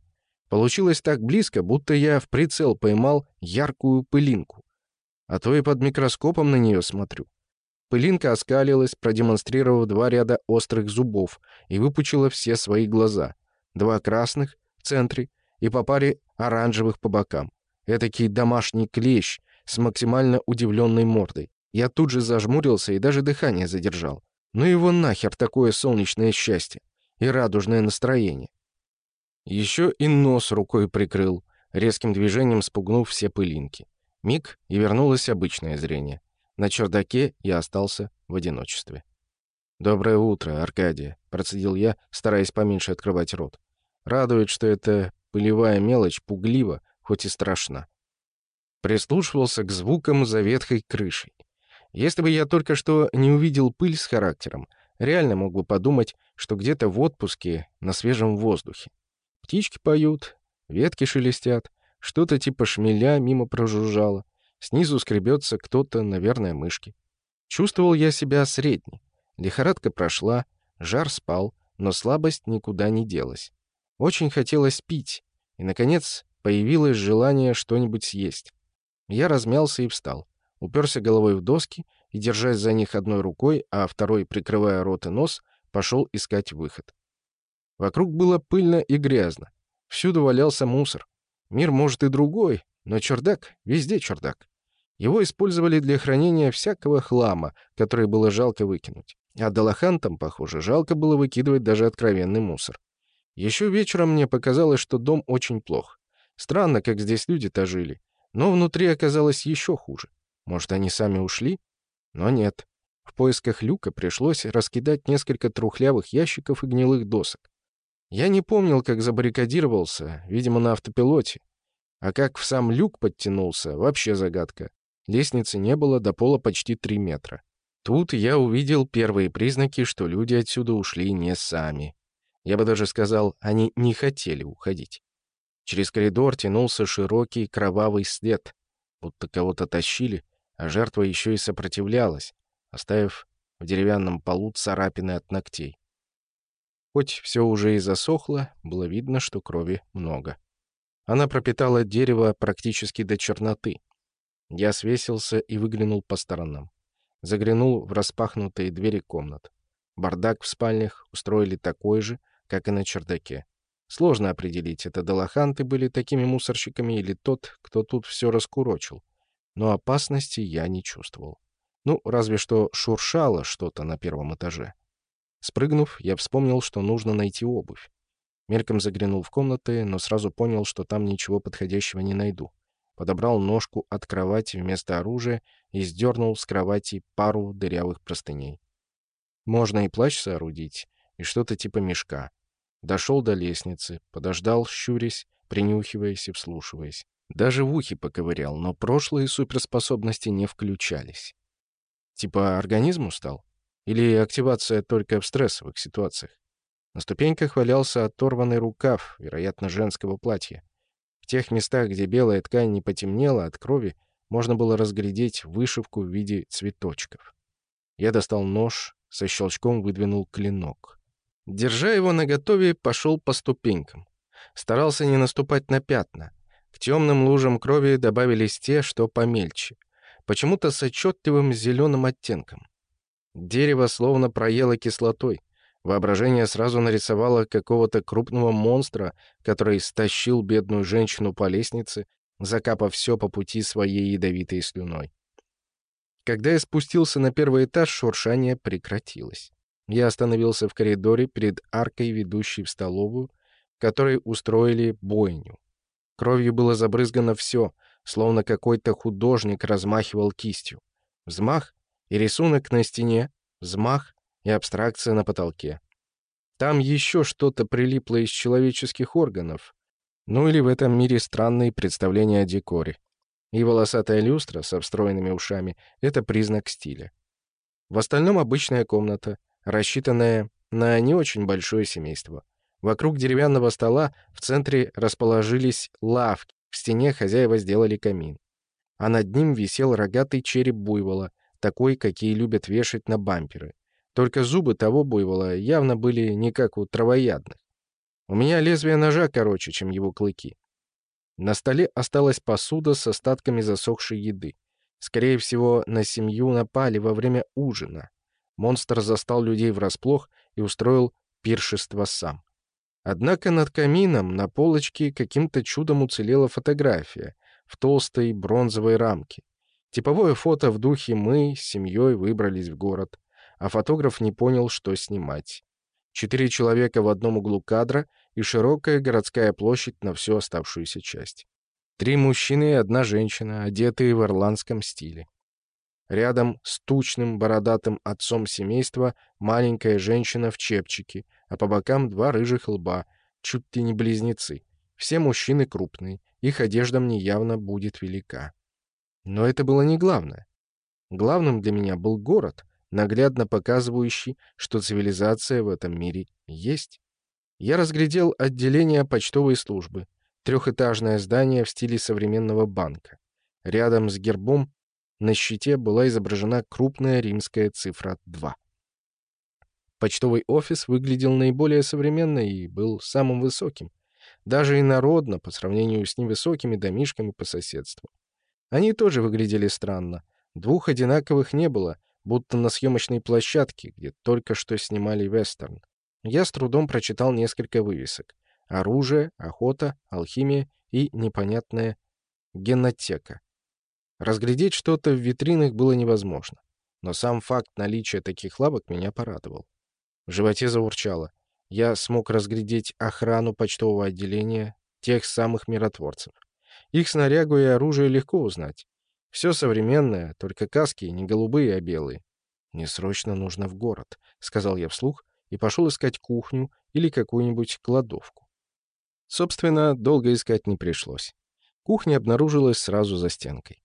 Получилось так близко, будто я в прицел поймал яркую пылинку. А то и под микроскопом на нее смотрю. Пылинка оскалилась, продемонстрировав два ряда острых зубов, и выпучила все свои глаза. Два красных в центре и по паре оранжевых по бокам. Этакий домашний клещ с максимально удивленной мордой. Я тут же зажмурился и даже дыхание задержал. Ну его нахер такое солнечное счастье и радужное настроение. Еще и нос рукой прикрыл, резким движением спугнув все пылинки. Миг, и вернулось обычное зрение. На чердаке я остался в одиночестве. «Доброе утро, Аркадия», — процедил я, стараясь поменьше открывать рот. Радует, что эта пылевая мелочь пуглива, хоть и страшна. Прислушивался к звукам за ветхой крышей. Если бы я только что не увидел пыль с характером, реально мог бы подумать, что где-то в отпуске на свежем воздухе. Птички поют, ветки шелестят, что-то типа шмеля мимо прожужжало. Снизу скребется кто-то, наверное, мышки. Чувствовал я себя средне. Лихорадка прошла, жар спал, но слабость никуда не делась. Очень хотелось пить, и, наконец, появилось желание что-нибудь съесть. Я размялся и встал уперся головой в доски и, держась за них одной рукой, а второй, прикрывая рот и нос, пошел искать выход. Вокруг было пыльно и грязно. Всюду валялся мусор. Мир, может, и другой, но чердак — везде чердак. Его использовали для хранения всякого хлама, который было жалко выкинуть. А Далахантам, похоже, жалко было выкидывать даже откровенный мусор. Еще вечером мне показалось, что дом очень плох. Странно, как здесь люди-то жили. Но внутри оказалось еще хуже. Может, они сами ушли? Но нет. В поисках люка пришлось раскидать несколько трухлявых ящиков и гнилых досок. Я не помнил, как забаррикадировался, видимо, на автопилоте. А как в сам люк подтянулся, вообще загадка. Лестницы не было, до пола почти три метра. Тут я увидел первые признаки, что люди отсюда ушли не сами. Я бы даже сказал, они не хотели уходить. Через коридор тянулся широкий кровавый след, будто кого-то тащили, а жертва еще и сопротивлялась, оставив в деревянном полу царапины от ногтей. Хоть все уже и засохло, было видно, что крови много. Она пропитала дерево практически до черноты. Я свесился и выглянул по сторонам. Заглянул в распахнутые двери комнат. Бардак в спальнях устроили такой же, как и на чердаке. Сложно определить, это долоханты были такими мусорщиками или тот, кто тут все раскурочил. Но опасности я не чувствовал. Ну, разве что шуршало что-то на первом этаже. Спрыгнув, я вспомнил, что нужно найти обувь. Мельком заглянул в комнаты, но сразу понял, что там ничего подходящего не найду. Подобрал ножку от кровати вместо оружия и сдернул с кровати пару дырявых простыней. Можно и плащ соорудить, и что-то типа мешка. Дошел до лестницы, подождал, щурясь, принюхиваясь и вслушиваясь. Даже в ухе поковырял, но прошлые суперспособности не включались. Типа организм устал? Или активация только в стрессовых ситуациях? На ступеньках валялся оторванный рукав, вероятно, женского платья. В тех местах, где белая ткань не потемнела от крови, можно было разглядеть вышивку в виде цветочков. Я достал нож, со щелчком выдвинул клинок. Держа его наготове, пошел по ступенькам. Старался не наступать на пятна. К темным лужам крови добавились те, что помельче. Почему-то с отчетливым зеленым оттенком. Дерево словно проело кислотой. Воображение сразу нарисовало какого-то крупного монстра, который стащил бедную женщину по лестнице, закапав все по пути своей ядовитой слюной. Когда я спустился на первый этаж, шуршание прекратилось. Я остановился в коридоре перед аркой, ведущей в столовую, которой устроили бойню. Кровью было забрызгано все, словно какой-то художник размахивал кистью. Взмах и рисунок на стене, взмах и абстракция на потолке. Там еще что-то прилипло из человеческих органов. Ну или в этом мире странные представления о декоре. И волосатая люстра со встроенными ушами — это признак стиля. В остальном обычная комната — рассчитанная на не очень большое семейство. Вокруг деревянного стола в центре расположились лавки, в стене хозяева сделали камин. А над ним висел рогатый череп буйвола, такой, какие любят вешать на бамперы. Только зубы того буйвола явно были не как у травоядных. У меня лезвие ножа короче, чем его клыки. На столе осталась посуда с остатками засохшей еды. Скорее всего, на семью напали во время ужина. Монстр застал людей врасплох и устроил пиршество сам. Однако над камином на полочке каким-то чудом уцелела фотография в толстой бронзовой рамке. Типовое фото в духе «Мы с семьей выбрались в город», а фотограф не понял, что снимать. Четыре человека в одном углу кадра и широкая городская площадь на всю оставшуюся часть. Три мужчины и одна женщина, одетые в ирландском стиле. Рядом с тучным бородатым отцом семейства маленькая женщина в чепчике, а по бокам два рыжих лба, чуть ли не близнецы. Все мужчины крупные, их одежда мне явно будет велика. Но это было не главное. Главным для меня был город, наглядно показывающий, что цивилизация в этом мире есть. Я разглядел отделение почтовой службы, трехэтажное здание в стиле современного банка. Рядом с гербом на щите была изображена крупная римская цифра 2. Почтовый офис выглядел наиболее современно и был самым высоким. Даже и народно по сравнению с невысокими домишками по соседству. Они тоже выглядели странно. Двух одинаковых не было, будто на съемочной площадке, где только что снимали вестерн. Я с трудом прочитал несколько вывесок. Оружие, охота, алхимия и непонятная генотека. Разглядеть что-то в витринах было невозможно. Но сам факт наличия таких лавок меня порадовал. В животе заурчало. Я смог разглядеть охрану почтового отделения тех самых миротворцев. Их снарягу и оружие легко узнать. Все современное, только каски не голубые, а белые. «Мне срочно нужно в город», — сказал я вслух и пошел искать кухню или какую-нибудь кладовку. Собственно, долго искать не пришлось. Кухня обнаружилась сразу за стенкой.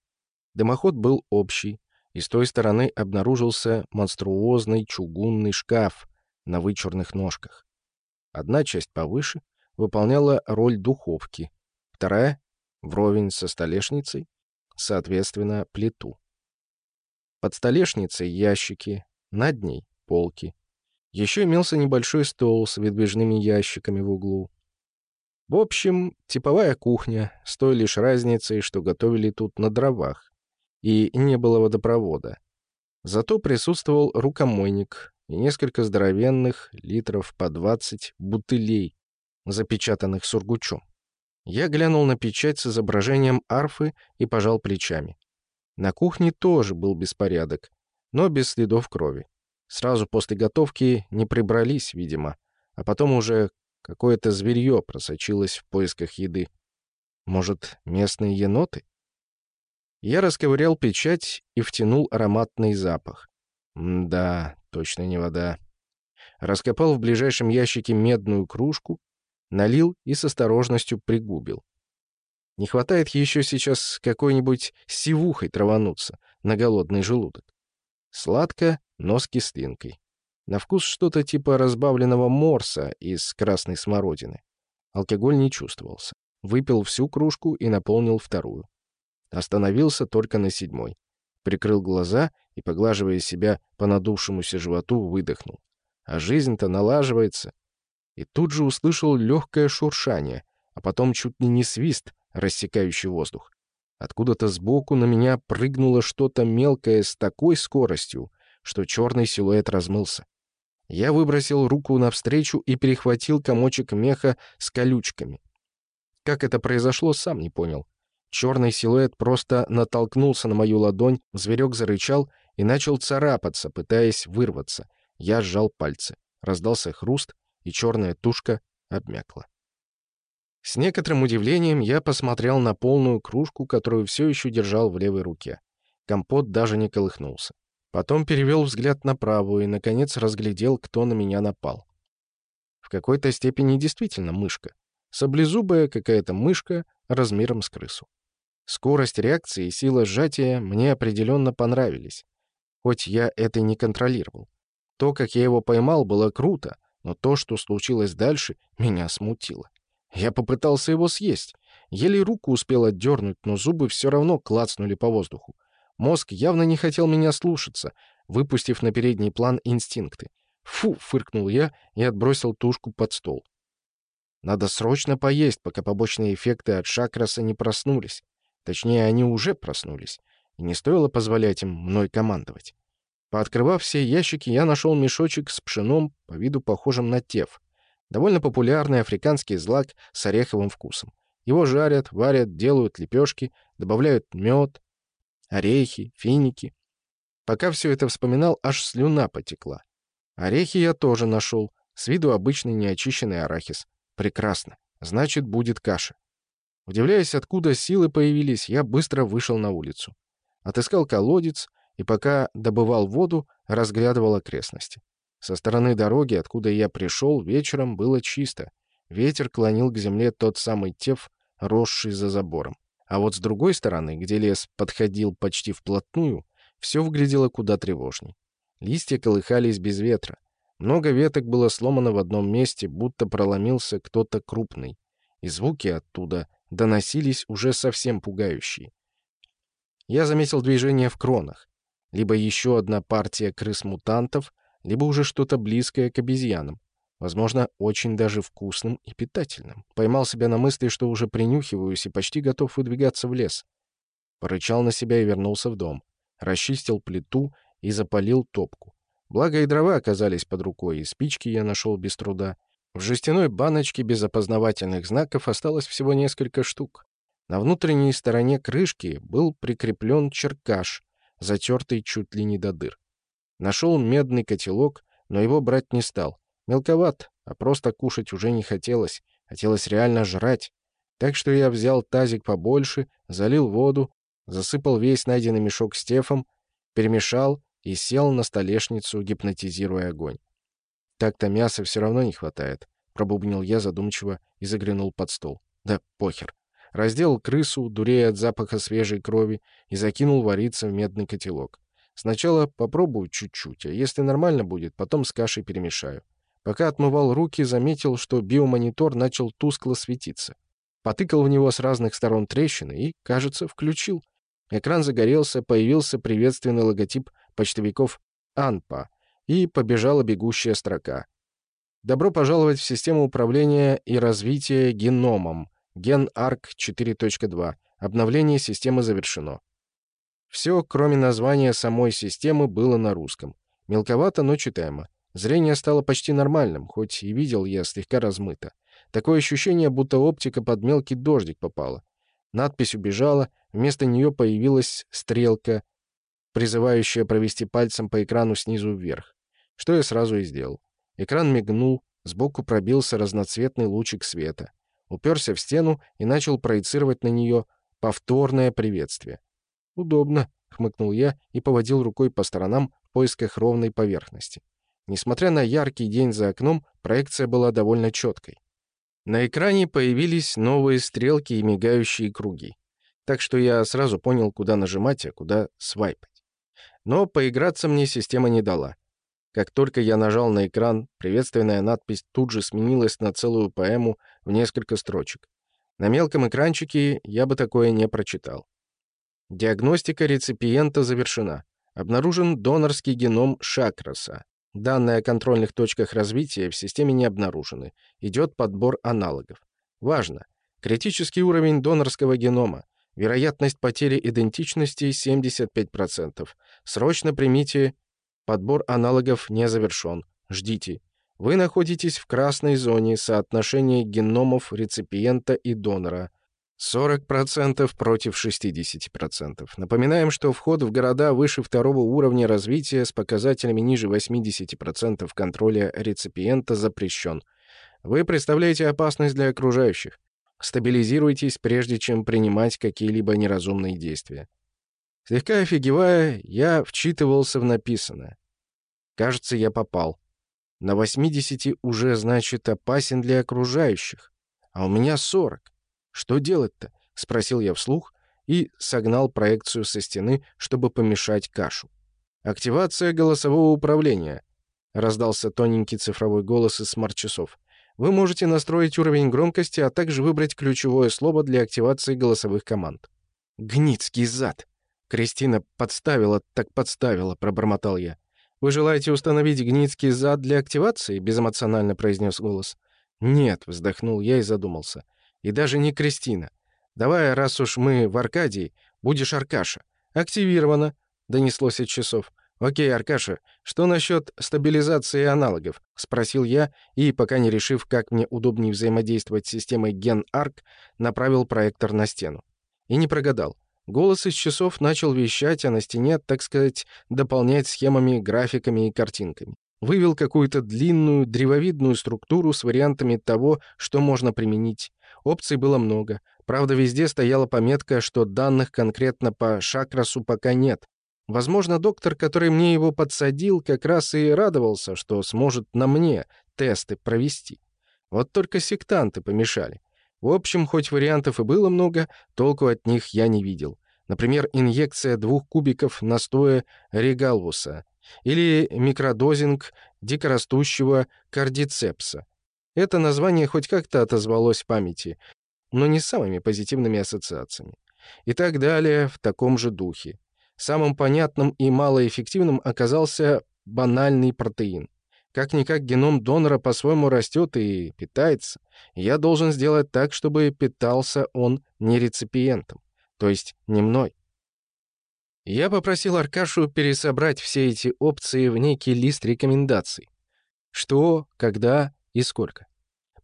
Дымоход был общий, и с той стороны обнаружился монструозный чугунный шкаф на вычурных ножках. Одна часть повыше выполняла роль духовки, вторая — вровень со столешницей, соответственно, плиту. Под столешницей ящики, над ней — полки. Еще имелся небольшой стол с выдвижными ящиками в углу. В общем, типовая кухня, с той лишь разницей, что готовили тут на дровах, и не было водопровода. Зато присутствовал рукомойник и несколько здоровенных, литров по 20, бутылей, запечатанных сургучом. Я глянул на печать с изображением арфы и пожал плечами. На кухне тоже был беспорядок, но без следов крови. Сразу после готовки не прибрались, видимо, а потом уже какое-то зверье просочилось в поисках еды. Может, местные еноты? Я расковырял печать и втянул ароматный запах. Да, точно не вода. Раскопал в ближайшем ящике медную кружку, налил и с осторожностью пригубил. Не хватает еще сейчас какой-нибудь сивухой травануться на голодный желудок. Сладко, но с кислинкой. На вкус что-то типа разбавленного морса из красной смородины. Алкоголь не чувствовался. Выпил всю кружку и наполнил вторую. Остановился только на седьмой. Прикрыл глаза и, поглаживая себя по надувшемуся животу, выдохнул. А жизнь-то налаживается. И тут же услышал легкое шуршание, а потом чуть ли не свист, рассекающий воздух. Откуда-то сбоку на меня прыгнуло что-то мелкое с такой скоростью, что черный силуэт размылся. Я выбросил руку навстречу и перехватил комочек меха с колючками. Как это произошло, сам не понял. Черный силуэт просто натолкнулся на мою ладонь, зверек зарычал и начал царапаться, пытаясь вырваться. Я сжал пальцы. Раздался хруст, и черная тушка обмякла. С некоторым удивлением я посмотрел на полную кружку, которую все еще держал в левой руке. Компот даже не колыхнулся. Потом перевел взгляд на правую и, наконец, разглядел, кто на меня напал. В какой-то степени действительно мышка. Саблезубая какая-то мышка размером с крысу. Скорость реакции и сила сжатия мне определенно понравились, хоть я это не контролировал. То, как я его поймал, было круто, но то, что случилось дальше, меня смутило. Я попытался его съесть. Еле руку успел отдернуть, но зубы все равно клацнули по воздуху. Мозг явно не хотел меня слушаться, выпустив на передний план инстинкты. «Фу!» — фыркнул я и отбросил тушку под стол. Надо срочно поесть, пока побочные эффекты от шакраса не проснулись. Точнее, они уже проснулись, и не стоило позволять им мной командовать. Пооткрывав все ящики, я нашел мешочек с пшеном, по виду похожим на теф. Довольно популярный африканский злак с ореховым вкусом. Его жарят, варят, делают лепешки, добавляют мед, орехи, финики. Пока все это вспоминал, аж слюна потекла. Орехи я тоже нашел. С виду обычный неочищенный арахис. Прекрасно. Значит, будет каша. Удивляясь, откуда силы появились, я быстро вышел на улицу. Отыскал колодец и, пока добывал воду, разглядывал окрестности. Со стороны дороги, откуда я пришел, вечером было чисто. Ветер клонил к земле тот самый теф, росший за забором. А вот с другой стороны, где лес подходил почти вплотную, все выглядело куда тревожней. Листья колыхались без ветра. Много веток было сломано в одном месте, будто проломился кто-то крупный. И звуки оттуда доносились уже совсем пугающие. Я заметил движение в кронах. Либо еще одна партия крыс-мутантов, либо уже что-то близкое к обезьянам. Возможно, очень даже вкусным и питательным. Поймал себя на мысли, что уже принюхиваюсь и почти готов выдвигаться в лес. Порычал на себя и вернулся в дом. Расчистил плиту и запалил топку. Благо и дрова оказались под рукой, и спички я нашел без труда. В жестяной баночке без опознавательных знаков осталось всего несколько штук. На внутренней стороне крышки был прикреплен черкаш, затертый чуть ли не до дыр. Нашел медный котелок, но его брать не стал. Мелковат, а просто кушать уже не хотелось. Хотелось реально жрать. Так что я взял тазик побольше, залил воду, засыпал весь найденный мешок с тефом, перемешал и сел на столешницу, гипнотизируя огонь. Так-то мяса все равно не хватает, пробубнил я задумчиво и заглянул под стол. Да похер. Разделал крысу, дурея от запаха свежей крови, и закинул вариться в медный котелок. Сначала попробую чуть-чуть, а если нормально будет, потом с кашей перемешаю. Пока отмывал руки, заметил, что биомонитор начал тускло светиться. Потыкал в него с разных сторон трещины и, кажется, включил. Экран загорелся, появился приветственный логотип почтовиков «Анпа» и побежала бегущая строка. Добро пожаловать в систему управления и развития геномом. Ген-Арк 4.2. Обновление системы завершено. Все, кроме названия самой системы, было на русском. Мелковато, но читаемо. Зрение стало почти нормальным, хоть и видел я слегка размыто. Такое ощущение, будто оптика под мелкий дождик попала. Надпись убежала, вместо нее появилась стрелка, призывающая провести пальцем по экрану снизу вверх. Что я сразу и сделал. Экран мигнул, сбоку пробился разноцветный лучик света. Уперся в стену и начал проецировать на нее повторное приветствие. «Удобно», — хмыкнул я и поводил рукой по сторонам в поисках ровной поверхности. Несмотря на яркий день за окном, проекция была довольно четкой. На экране появились новые стрелки и мигающие круги. Так что я сразу понял, куда нажимать, а куда свайпать. Но поиграться мне система не дала. Как только я нажал на экран, приветственная надпись тут же сменилась на целую поэму в несколько строчек. На мелком экранчике я бы такое не прочитал. Диагностика реципиента завершена. Обнаружен донорский геном Шакраса. Данные о контрольных точках развития в системе не обнаружены. Идет подбор аналогов. Важно. Критический уровень донорского генома. Вероятность потери идентичности 75%. Срочно примите Подбор аналогов не завершен. Ждите. Вы находитесь в красной зоне соотношения геномов реципиента и донора. 40% против 60%. Напоминаем, что вход в города выше второго уровня развития с показателями ниже 80% контроля реципиента запрещен. Вы представляете опасность для окружающих. Стабилизируйтесь, прежде чем принимать какие-либо неразумные действия. Слегка офигевая, я вчитывался в написанное. Кажется, я попал. На 80 уже, значит, опасен для окружающих. А у меня 40. Что делать-то? Спросил я вслух и согнал проекцию со стены, чтобы помешать кашу. «Активация голосового управления», — раздался тоненький цифровой голос из смарт-часов. «Вы можете настроить уровень громкости, а также выбрать ключевое слово для активации голосовых команд». «Гницкий зад!» «Кристина подставила, так подставила», — пробормотал я. «Вы желаете установить гницкий зад для активации?» — безэмоционально произнес голос. «Нет», — вздохнул я и задумался. «И даже не Кристина. Давай, раз уж мы в Аркадии, будешь Аркаша». «Активировано», — донеслось от часов. «Окей, Аркаша, что насчет стабилизации аналогов?» — спросил я, и, пока не решив, как мне удобнее взаимодействовать с системой Ген-Арк, направил проектор на стену. И не прогадал. Голос из часов начал вещать, а на стене, так сказать, дополнять схемами, графиками и картинками. Вывел какую-то длинную, древовидную структуру с вариантами того, что можно применить. Опций было много. Правда, везде стояла пометка, что данных конкретно по шакрасу пока нет. Возможно, доктор, который мне его подсадил, как раз и радовался, что сможет на мне тесты провести. Вот только сектанты помешали. В общем, хоть вариантов и было много, толку от них я не видел. Например, инъекция двух кубиков настоя регалвуса или микродозинг дикорастущего кардицепса. Это название хоть как-то отозвалось в памяти, но не самыми позитивными ассоциациями. И так далее в таком же духе. Самым понятным и малоэффективным оказался банальный протеин. Как-никак геном донора по-своему растет и питается. Я должен сделать так, чтобы питался он не реципиентом, то есть не мной. Я попросил Аркашу пересобрать все эти опции в некий лист рекомендаций. Что, когда и сколько.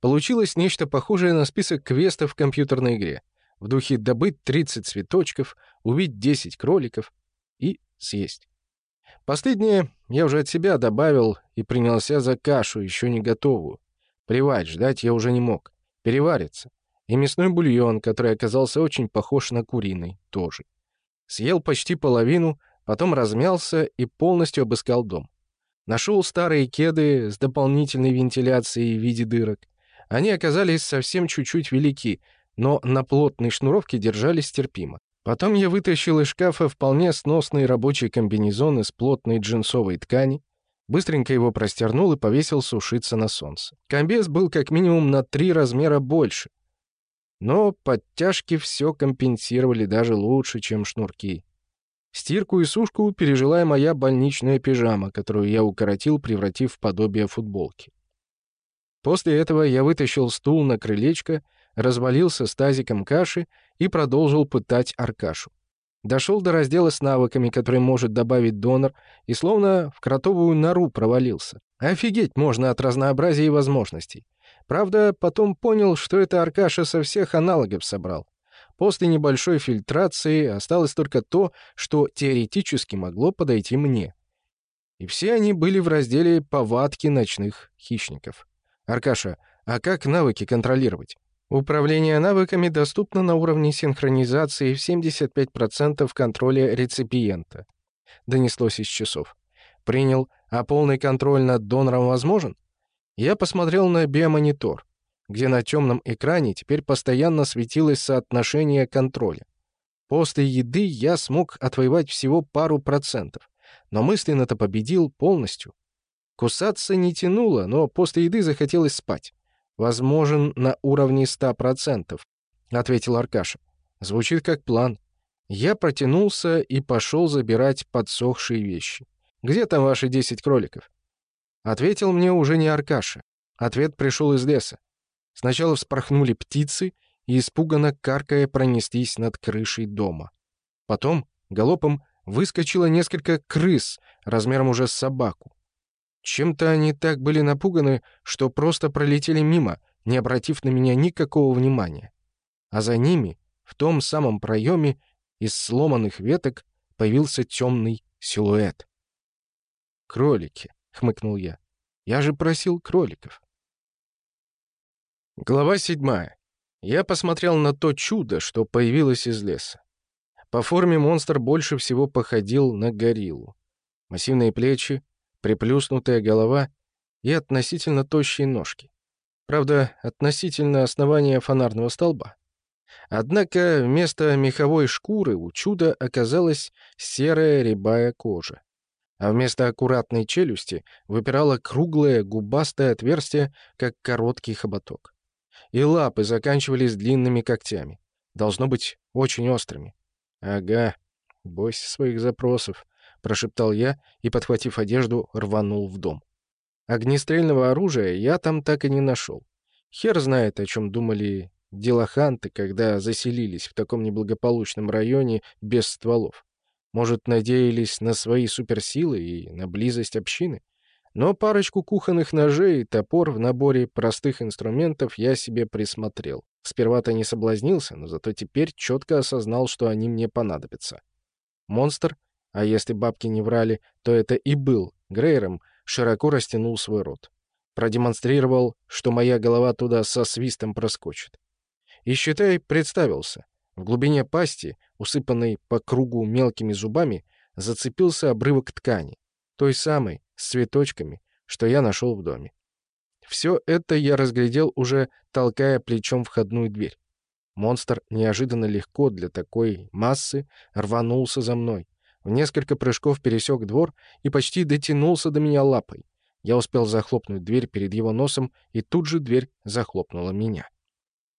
Получилось нечто похожее на список квестов в компьютерной игре. В духе добыть 30 цветочков, убить 10 кроликов и съесть. Последнее я уже от себя добавил и принялся за кашу, еще не готовую. Плевать, ждать я уже не мог. Переварится. И мясной бульон, который оказался очень похож на куриный, тоже. Съел почти половину, потом размялся и полностью обыскал дом. Нашел старые кеды с дополнительной вентиляцией в виде дырок. Они оказались совсем чуть-чуть велики, но на плотной шнуровке держались терпимо. Потом я вытащил из шкафа вполне сносный рабочий комбинезон из плотной джинсовой ткани, быстренько его простернул и повесил сушиться на солнце. Комбез был как минимум на три размера больше. Но подтяжки все компенсировали даже лучше, чем шнурки. Стирку и сушку пережила моя больничная пижама, которую я укоротил, превратив в подобие футболки. После этого я вытащил стул на крылечко развалился с тазиком каши и продолжил пытать Аркашу. Дошел до раздела с навыками, которые может добавить донор, и словно в кротовую нору провалился. Офигеть можно от разнообразия и возможностей. Правда, потом понял, что это Аркаша со всех аналогов собрал. После небольшой фильтрации осталось только то, что теоретически могло подойти мне. И все они были в разделе «Повадки ночных хищников». «Аркаша, а как навыки контролировать?» Управление навыками доступно на уровне синхронизации в 75% контроля реципиента. Донеслось из часов. Принял, а полный контроль над донором возможен? Я посмотрел на биомонитор, где на темном экране теперь постоянно светилось соотношение контроля. После еды я смог отвоевать всего пару процентов, но мысленно-то победил полностью. Кусаться не тянуло, но после еды захотелось спать. «Возможен на уровне ста процентов», — ответил Аркаша. «Звучит как план». Я протянулся и пошел забирать подсохшие вещи. «Где там ваши десять кроликов?» Ответил мне уже не Аркаша. Ответ пришел из леса. Сначала вспорхнули птицы и, испуганно каркая, пронеслись над крышей дома. Потом, галопом, выскочило несколько крыс, размером уже с собаку. Чем-то они так были напуганы, что просто пролетели мимо, не обратив на меня никакого внимания. А за ними, в том самом проеме, из сломанных веток появился темный силуэт. «Кролики», — хмыкнул я. «Я же просил кроликов». Глава седьмая. Я посмотрел на то чудо, что появилось из леса. По форме монстр больше всего походил на гориллу. Массивные плечи, приплюснутая голова и относительно тощие ножки. Правда, относительно основания фонарного столба. Однако вместо меховой шкуры у чуда оказалась серая рябая кожа. А вместо аккуратной челюсти выпирало круглое губастое отверстие, как короткий хоботок. И лапы заканчивались длинными когтями. Должно быть, очень острыми. Ага, бойся своих запросов прошептал я и, подхватив одежду, рванул в дом. Огнестрельного оружия я там так и не нашел. Хер знает, о чем думали делаханты, когда заселились в таком неблагополучном районе без стволов. Может, надеялись на свои суперсилы и на близость общины? Но парочку кухонных ножей и топор в наборе простых инструментов я себе присмотрел. Сперва-то не соблазнился, но зато теперь четко осознал, что они мне понадобятся. Монстр а если бабки не врали, то это и был, Грейром широко растянул свой рот. Продемонстрировал, что моя голова туда со свистом проскочит. И, считай, представился. В глубине пасти, усыпанной по кругу мелкими зубами, зацепился обрывок ткани, той самой, с цветочками, что я нашел в доме. Все это я разглядел, уже толкая плечом входную дверь. Монстр неожиданно легко для такой массы рванулся за мной, в несколько прыжков пересек двор и почти дотянулся до меня лапой. Я успел захлопнуть дверь перед его носом, и тут же дверь захлопнула меня.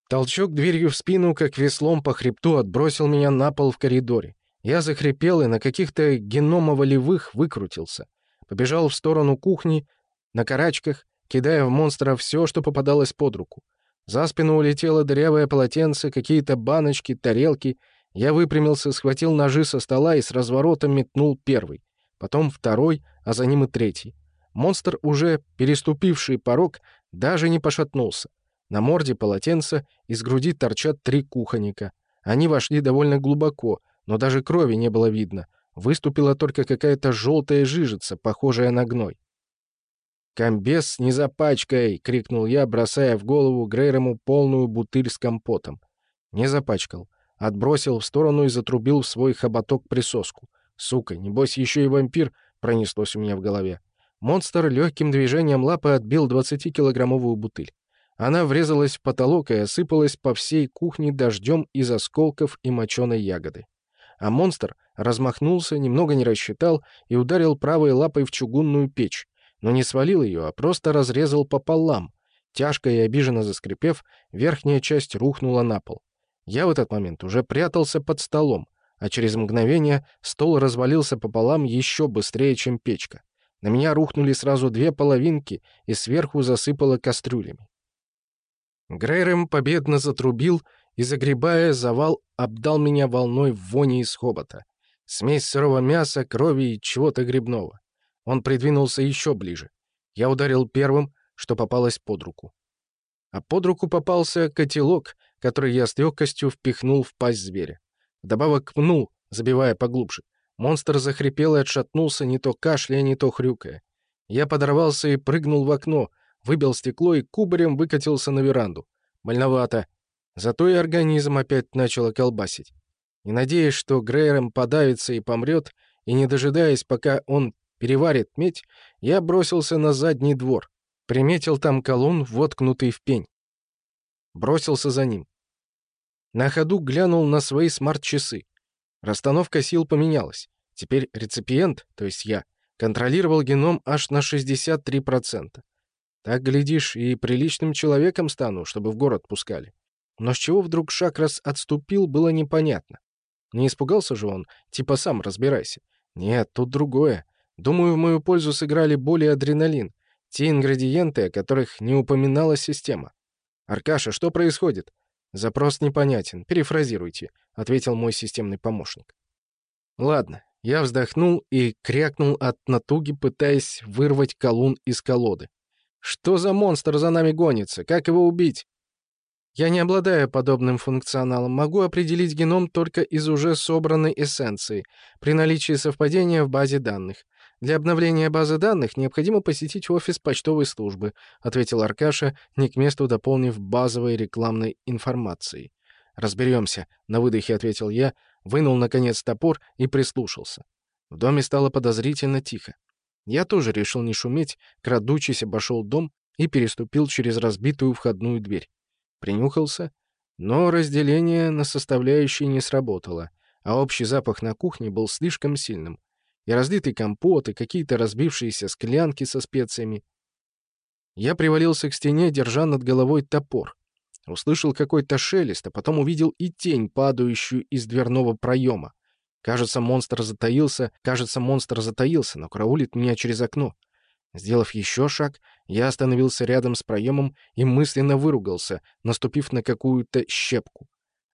Толчок дверью в спину, как веслом по хребту, отбросил меня на пол в коридоре. Я захрипел и на каких-то геномоволевых выкрутился. Побежал в сторону кухни, на карачках, кидая в монстра все, что попадалось под руку. За спину улетело дырявое полотенце, какие-то баночки, тарелки — я выпрямился, схватил ножи со стола и с разворотом метнул первый, потом второй, а за ним и третий. Монстр, уже переступивший порог, даже не пошатнулся. На морде полотенца из груди торчат три кухонника. Они вошли довольно глубоко, но даже крови не было видно. Выступила только какая-то желтая жижица, похожая на гной. «Комбес, не запачкай!» — крикнул я, бросая в голову Грейрому полную бутыль с компотом. Не запачкал отбросил в сторону и затрубил в свой хоботок присоску. «Сука, небось еще и вампир!» — пронеслось у меня в голове. Монстр легким движением лапы отбил 20-килограммовую бутыль. Она врезалась в потолок и осыпалась по всей кухне дождем из осколков и моченой ягоды. А монстр размахнулся, немного не рассчитал и ударил правой лапой в чугунную печь, но не свалил ее, а просто разрезал пополам. Тяжко и обиженно заскрипев, верхняя часть рухнула на пол. Я в этот момент уже прятался под столом, а через мгновение стол развалился пополам еще быстрее, чем печка. На меня рухнули сразу две половинки и сверху засыпало кастрюлями. Грейрем победно затрубил и, загребая завал, обдал меня волной вони из хобота. Смесь сырого мяса, крови и чего-то грибного. Он придвинулся еще ближе. Я ударил первым, что попалось под руку. А под руку попался котелок, который я с легкостью впихнул в пасть зверя. Вдобавок пнул, забивая поглубже. Монстр захрипел и отшатнулся, не то кашляя, не то хрюкая. Я подорвался и прыгнул в окно, выбил стекло и кубарем выкатился на веранду. Больновато. Зато и организм опять начал колбасить. Не надеясь, что Грейром подавится и помрет, и не дожидаясь, пока он переварит медь, я бросился на задний двор. Приметил там колун, воткнутый в пень. Бросился за ним. На ходу глянул на свои смарт-часы. Расстановка сил поменялась. Теперь реципиент, то есть я, контролировал геном аж на 63%. Так, глядишь, и приличным человеком стану, чтобы в город пускали. Но с чего вдруг Шакрас отступил, было непонятно. Не испугался же он, типа сам разбирайся. Нет, тут другое. Думаю, в мою пользу сыграли более адреналин. Те ингредиенты, о которых не упоминала система. «Аркаша, что происходит?» «Запрос непонятен. Перефразируйте», — ответил мой системный помощник. «Ладно». Я вздохнул и крякнул от натуги, пытаясь вырвать колун из колоды. «Что за монстр за нами гонится? Как его убить?» Я не обладаю подобным функционалом, могу определить геном только из уже собранной эссенции, при наличии совпадения в базе данных. Для обновления базы данных необходимо посетить офис почтовой службы, ответил Аркаша, не к месту дополнив базовой рекламной информацией. Разберемся, на выдохе ответил я, вынул наконец топор и прислушался. В доме стало подозрительно тихо. Я тоже решил не шуметь, крадучись обошел дом и переступил через разбитую входную дверь принюхался, но разделение на составляющие не сработало, а общий запах на кухне был слишком сильным. И разлитый компот, и какие-то разбившиеся склянки со специями. Я привалился к стене, держа над головой топор. Услышал какой-то шелест, а потом увидел и тень, падающую из дверного проема. Кажется, монстр затаился, кажется, монстр затаился, но караулит меня через окно. Сделав еще шаг, я остановился рядом с проемом и мысленно выругался, наступив на какую-то щепку.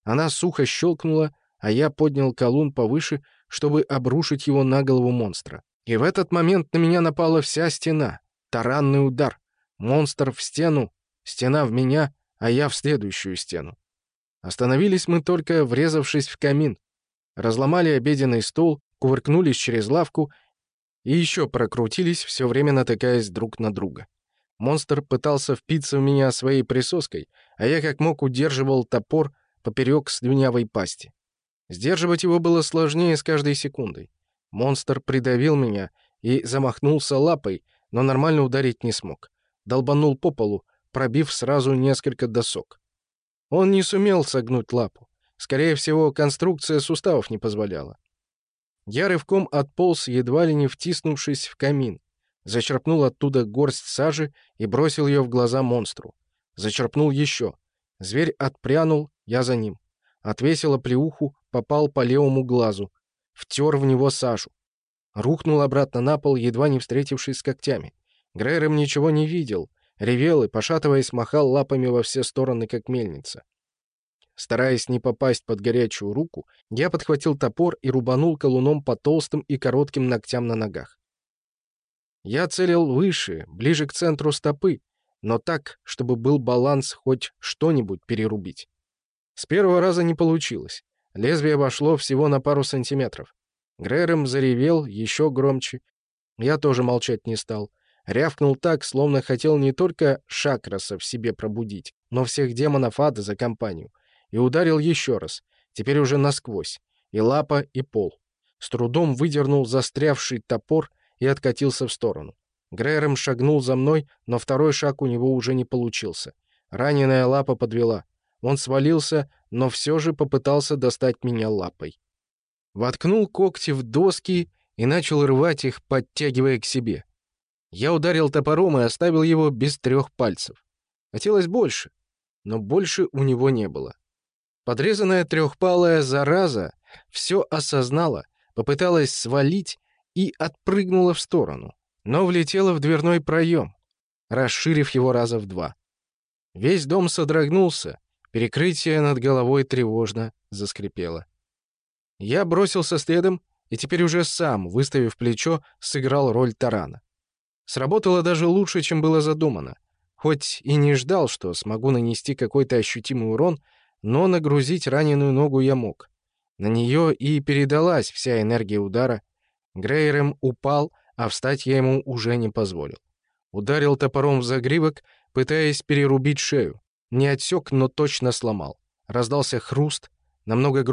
Она сухо щелкнула, а я поднял колун повыше, чтобы обрушить его на голову монстра. И в этот момент на меня напала вся стена. Таранный удар. Монстр в стену, стена в меня, а я в следующую стену. Остановились мы только, врезавшись в камин. Разломали обеденный стол, кувыркнулись через лавку и еще прокрутились, все время натыкаясь друг на друга. Монстр пытался впиться в меня своей присоской, а я как мог удерживал топор поперек слюнявой пасти. Сдерживать его было сложнее с каждой секундой. Монстр придавил меня и замахнулся лапой, но нормально ударить не смог. Долбанул по полу, пробив сразу несколько досок. Он не сумел согнуть лапу. Скорее всего, конструкция суставов не позволяла. Я рывком отполз, едва ли не втиснувшись в камин. Зачерпнул оттуда горсть сажи и бросил ее в глаза монстру. Зачерпнул еще. Зверь отпрянул, я за ним. Отвесил оплеуху, попал по левому глазу. Втер в него сажу. Рухнул обратно на пол, едва не встретившись с когтями. Грейром ничего не видел. Ревел и, пошатываясь, махал лапами во все стороны, как мельница. Стараясь не попасть под горячую руку, я подхватил топор и рубанул колуном по толстым и коротким ногтям на ногах. Я целил выше, ближе к центру стопы, но так, чтобы был баланс хоть что-нибудь перерубить. С первого раза не получилось. Лезвие вошло всего на пару сантиметров. Грэром заревел еще громче. Я тоже молчать не стал. Рявкнул так, словно хотел не только Шакраса в себе пробудить, но всех демонов ада за компанию и ударил еще раз, теперь уже насквозь, и лапа, и пол. С трудом выдернул застрявший топор и откатился в сторону. Грэром шагнул за мной, но второй шаг у него уже не получился. Раненая лапа подвела. Он свалился, но все же попытался достать меня лапой. Воткнул когти в доски и начал рвать их, подтягивая к себе. Я ударил топором и оставил его без трех пальцев. Хотелось больше, но больше у него не было. Подрезанная трехпалая зараза все осознала, попыталась свалить и отпрыгнула в сторону, но влетела в дверной проем, расширив его раза в два. Весь дом содрогнулся, перекрытие над головой тревожно заскрипело. Я бросился следом и теперь уже сам, выставив плечо, сыграл роль тарана. Сработало даже лучше, чем было задумано. хоть и не ждал, что смогу нанести какой-то ощутимый урон, но нагрузить раненую ногу я мог. На нее и передалась вся энергия удара. Грейрем упал, а встать я ему уже не позволил. Ударил топором в загривок, пытаясь перерубить шею. Не отсек, но точно сломал. Раздался хруст, намного громче,